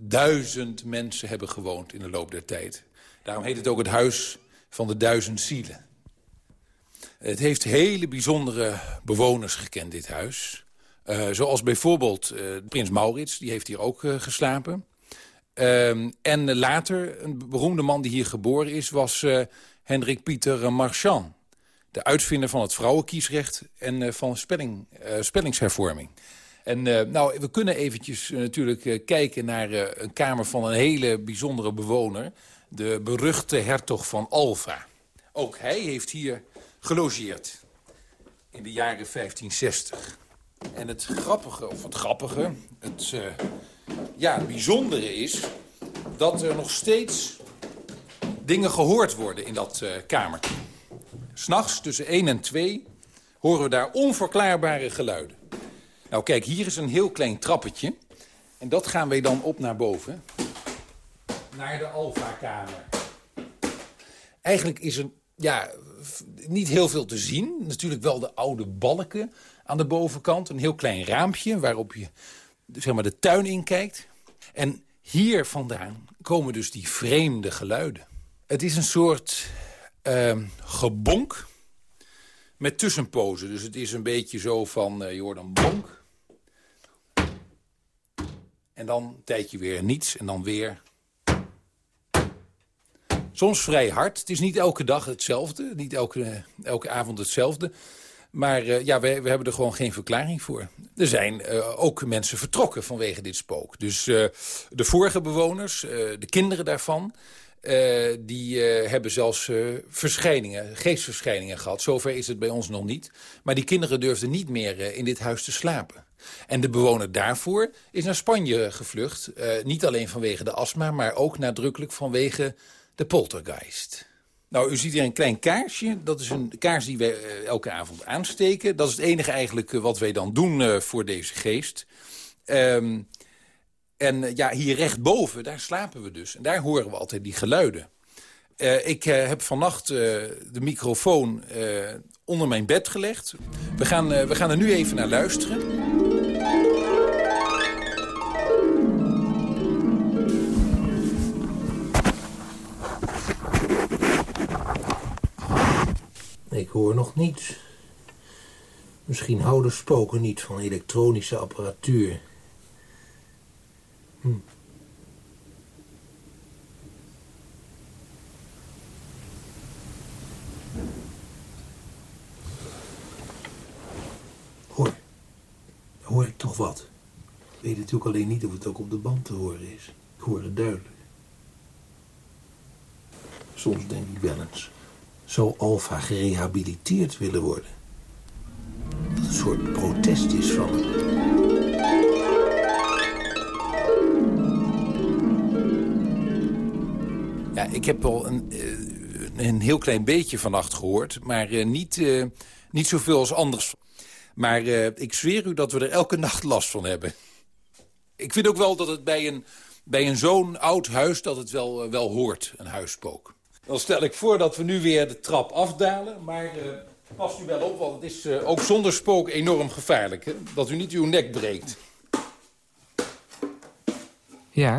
duizend mensen hebben gewoond in de loop der tijd. Daarom heet het ook het huis van de duizend zielen. Het heeft hele bijzondere bewoners gekend, dit huis. Eh, zoals bijvoorbeeld eh, prins Maurits, die heeft hier ook eh, geslapen. Ehm, en later, een beroemde man die hier geboren is... was Hendrik Pieter Marchand. De uitvinder van het vrouwenkiesrecht en van spelling, spellingshervorming. En nou, we kunnen eventjes natuurlijk kijken naar een kamer van een hele bijzondere bewoner. De beruchte hertog van Alva. Ook hij heeft hier gelogeerd in de jaren 1560. En het grappige, of het grappige, het eh, ja, bijzondere is... dat er nog steeds dingen gehoord worden in dat eh kamertje. S'nachts tussen 1 en 2 horen we daar onverklaarbare geluiden. Nou kijk, hier is een heel klein trappetje. En dat gaan wij dan op naar boven. Naar de Alfa-kamer. Eigenlijk is er ja, niet heel veel te zien. Natuurlijk wel de oude balken aan de bovenkant. Een heel klein raampje waarop je zeg maar, de tuin inkijkt. En hier vandaan komen dus die vreemde geluiden. Het is een soort ehm, gebonk met tussenpozen. Dus het is een beetje zo van, eh, je hoort een bonk. En dan een tijdje weer niets en dan weer. Soms vrij hard. Het is niet elke dag hetzelfde. Niet elke, elke avond hetzelfde. Maar eh, ja, we, we hebben er gewoon geen verklaring voor. Er zijn eh, ook mensen vertrokken vanwege dit spook. Dus eh, de vorige bewoners, de kinderen daarvan... die hebben zelfs verschijningen, geestverschijningen gehad. Zover is het bij ons nog niet. Maar die kinderen durfden niet meer in dit huis te slapen. En de bewoner daarvoor is naar Spanje gevlucht. Niet alleen vanwege de astma, maar ook nadrukkelijk vanwege de poltergeist. Nou, u ziet hier een klein kaarsje. Dat is een kaars die wij eh, elke avond aansteken. Dat is het enige eigenlijk eh, wat wij dan doen eh, voor deze geest. Ehm, en ja, hier rechtboven, daar slapen we dus. En daar horen we altijd die geluiden. Ik heb vannacht de microfoon onder mijn bed gelegd. We gaan, we gaan er nu even naar luisteren. Hoor nog niets. Misschien houden spoken niet van elektronische apparatuur. Hoor. Hoor ik toch wat? Ik weet natuurlijk alleen niet of het ook op de band te horen is. Ik hoor het duidelijk. Soms denk ik wel eens. Zou Alfa gerehabiliteerd willen worden? Dat een soort protest is van. Ja, ik heb al een, eh, een heel klein beetje vannacht gehoord, maar eh, niet, eh, niet zoveel als anders. Maar ik zweer u dat we er elke nacht last van hebben. Ik vind ook wel dat het bij een, bij een zo'n oud huis dat het wel, wel hoort, een huisspook. Dan stel ik voor dat we nu weer de trap afdalen, maar eh, pas u wel op, want het is eh, ook zonder spook enorm gevaarlijk. Hè? Dat u niet uw nek breekt. Ja,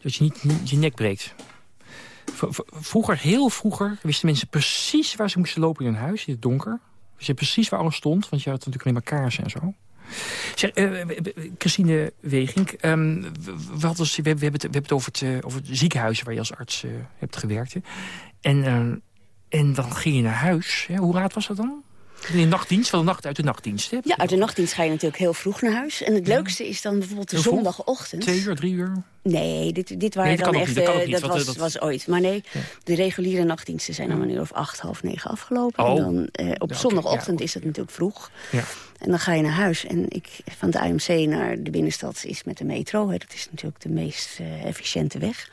dat je niet, je nek breekt. Vroeger, heel vroeger, wisten mensen precies waar ze moesten lopen in hun huis, in het donker. Ze precies waar alles stond, want je had natuurlijk alleen maar kaarsen en zo. Zeg, eh, Christine Wegink, ehm, we, hebben het, we hebben het over het, eh, het ziekenhuis waar je als arts eh, hebt gewerkt. hè. En, eh, en dan ging je naar huis. Hè. Hoe laat was dat dan? In de nachtdienst, van de nacht uit de nachtdienst. Hè? Ja, uit de nachtdienst ga je natuurlijk heel vroeg naar huis. En het leukste is dan bijvoorbeeld de zondagochtend. Twee uur, drie uur? Nee, dit, dit waren Nee, dat dan echt... niet, dat eh, niet, dat was, eh, dat- was ooit. Maar nee, de reguliere nachtdiensten zijn om een uur of acht, half negen afgelopen. Oh. En dan, eh, op Ja, zondagochtend is het natuurlijk vroeg. Ja. En dan ga je naar huis. En ik, van de AMC naar de binnenstad is met de metro. Hè. Dat is natuurlijk de meest eh, efficiënte weg.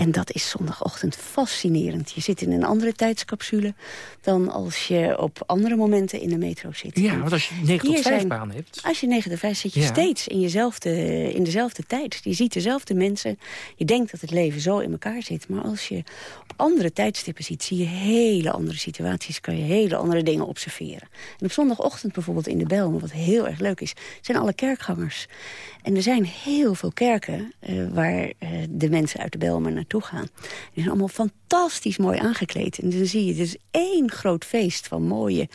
En dat is zondagochtend fascinerend. Je zit in een andere tijdscapsule dan als je op andere momenten in de metro zit. Ja, want als je 9 tot hier 5 zijn- baan hebt... Als je 9 tot 5 zit je Ja. steeds in, jezelfde, in dezelfde tijd. Je ziet dezelfde mensen. Je denkt dat het leven zo in elkaar zit. Maar als je op andere tijdstippen ziet... zie je hele andere situaties. Kan je hele andere dingen observeren. En op zondagochtend bijvoorbeeld in de Belmen... wat heel erg leuk is, zijn alle kerkgangers. En er zijn heel veel kerken eh, waar eh, de mensen uit de Belmen naartoe gaan. Die zijn allemaal fantastisch mooi aangekleed. En dan zie je dus één groot feest van mooie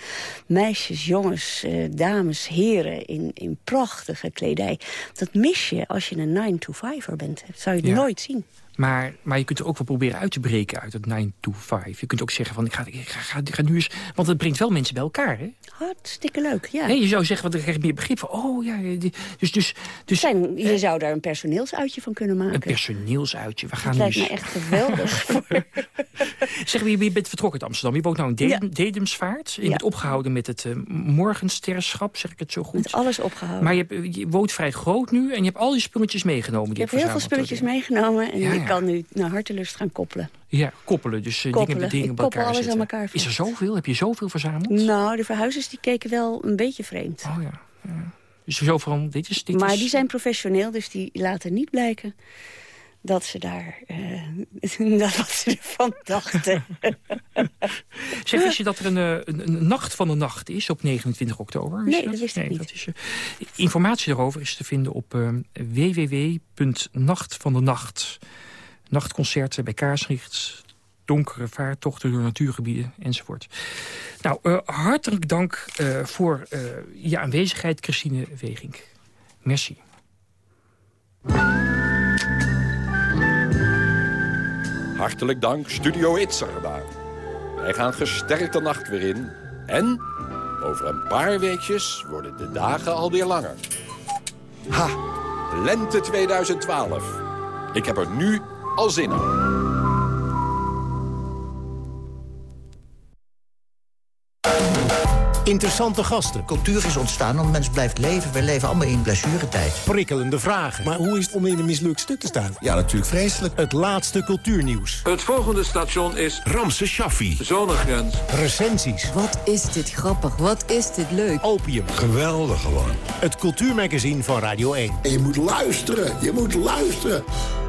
meisjes, jongens, eh, dames, heren... In, in prachtige kledij. Dat mis je als je een 9-to-5er bent. Dat zou je Ja. nooit zien. Maar, maar je kunt er ook wel proberen uit te breken uit het 9 to 5. Je kunt ook zeggen van, ik ga, ik ga, ga, ik ga nu eens... Want het brengt wel mensen bij elkaar, hè? Hartstikke leuk, ja. Nee, je zou zeggen, want dan krijg je meer begrip van... Oh ja, die- dus... dus, dus Zijn, je zou daar een personeelsuitje van kunnen maken. een personeelsuitje. We gaan Dat nu lijkt me eens- echt geweldig. *laughs* Zeg, je, je bent vertrokken uit Amsterdam. Je woont nou in Dedem, Ja. Dedemsvaart. Je Ja. bent opgehouden met het uh, morgensterrenschap, zeg ik het zo goed. Met alles opgehouden. Maar je, je woont vrij groot nu en je hebt al die spulletjes meegenomen. Die Ik heb heel veel spulletjes meegenomen en Ja, ik kan nu naar hartelust gaan koppelen. Ja, koppelen. Dus eh, Koppelen. dingen, dingen Ik bij elkaar alles aan Is er zoveel? Heb je zoveel verzameld? Nou, de verhuizers die keken wel een beetje vreemd. Oh ja. ja. Dus zo van, dit is... Dit maar is... die zijn professioneel, dus die laten niet blijken dat ze daar... eh, *laughs* dat wat ze ervan dachten. *laughs* Zeg, wist je dat er een, eh, een, een nacht van de nacht is op 29 oktober? Nee, je dat wist ik niet. Dat is, informatie daarover is te vinden op eh, www.nachtvandenacht. Nachtconcerten bij kaarslicht, donkere vaartochten door natuurgebieden enzovoort. Nou, eh, hartelijk dank eh, voor eh, je aanwezigheid, Christine Wegink. Merci. Hartelijk dank Studio Itzerda. Wij gaan gesterkt de nacht weer in. En over een paar weekjes worden de dagen alweer langer. Ha, lente 2012. Ik heb er nu al zin in. Interessante gasten. Cultuur is ontstaan omdat mens blijft leven. We leven allemaal in blessuretijd. Prikkelende vragen. Maar hoe is het om in een mislukt stuk te staan? Ja, natuurlijk vreselijk. Het laatste cultuurnieuws. Het volgende station is Ramse Shaffi. Zonnegrens. Recensies. Wat is dit grappig, wat is dit leuk. Opium. Geweldig gewoon. Het cultuurmagazine van Radio 1. En je moet luisteren, je moet luisteren.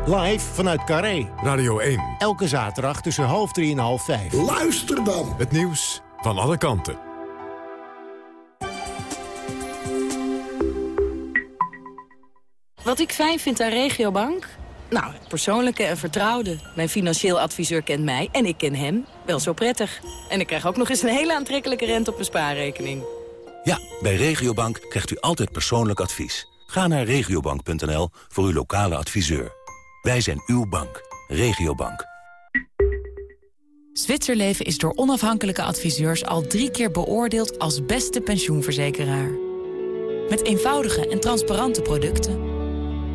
Live vanuit Carré. Radio 1. Elke zaterdag tussen half drie en half vijf. Luister dan. Het nieuws van alle kanten. Wat ik fijn vind aan Regiobank? Nou, het persoonlijke en vertrouwde. Mijn financieel adviseur kent mij en ik ken hem wel zo prettig. En ik krijg ook nog eens een hele aantrekkelijke rente op mijn spaarrekening. Ja, bij Regiobank krijgt u altijd persoonlijk advies. Ga naar regiobank.nl voor uw lokale adviseur. Wij zijn uw bank. Regiobank. Zwitserleven is door onafhankelijke adviseurs al drie keer beoordeeld als beste pensioenverzekeraar. Met eenvoudige en transparante producten.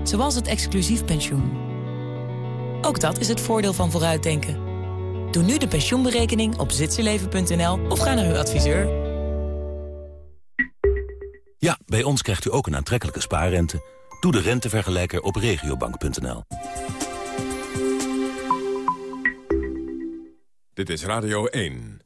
Zoals het exclusief pensioen. Ook dat is het voordeel van vooruitdenken. Doe nu de pensioenberekening op zwitserleven.nl of ga naar uw adviseur. Ja, bij ons krijgt u ook een aantrekkelijke spaarrente. Doe de rentevergelijker op regiobank.nl. Dit is Radio 1.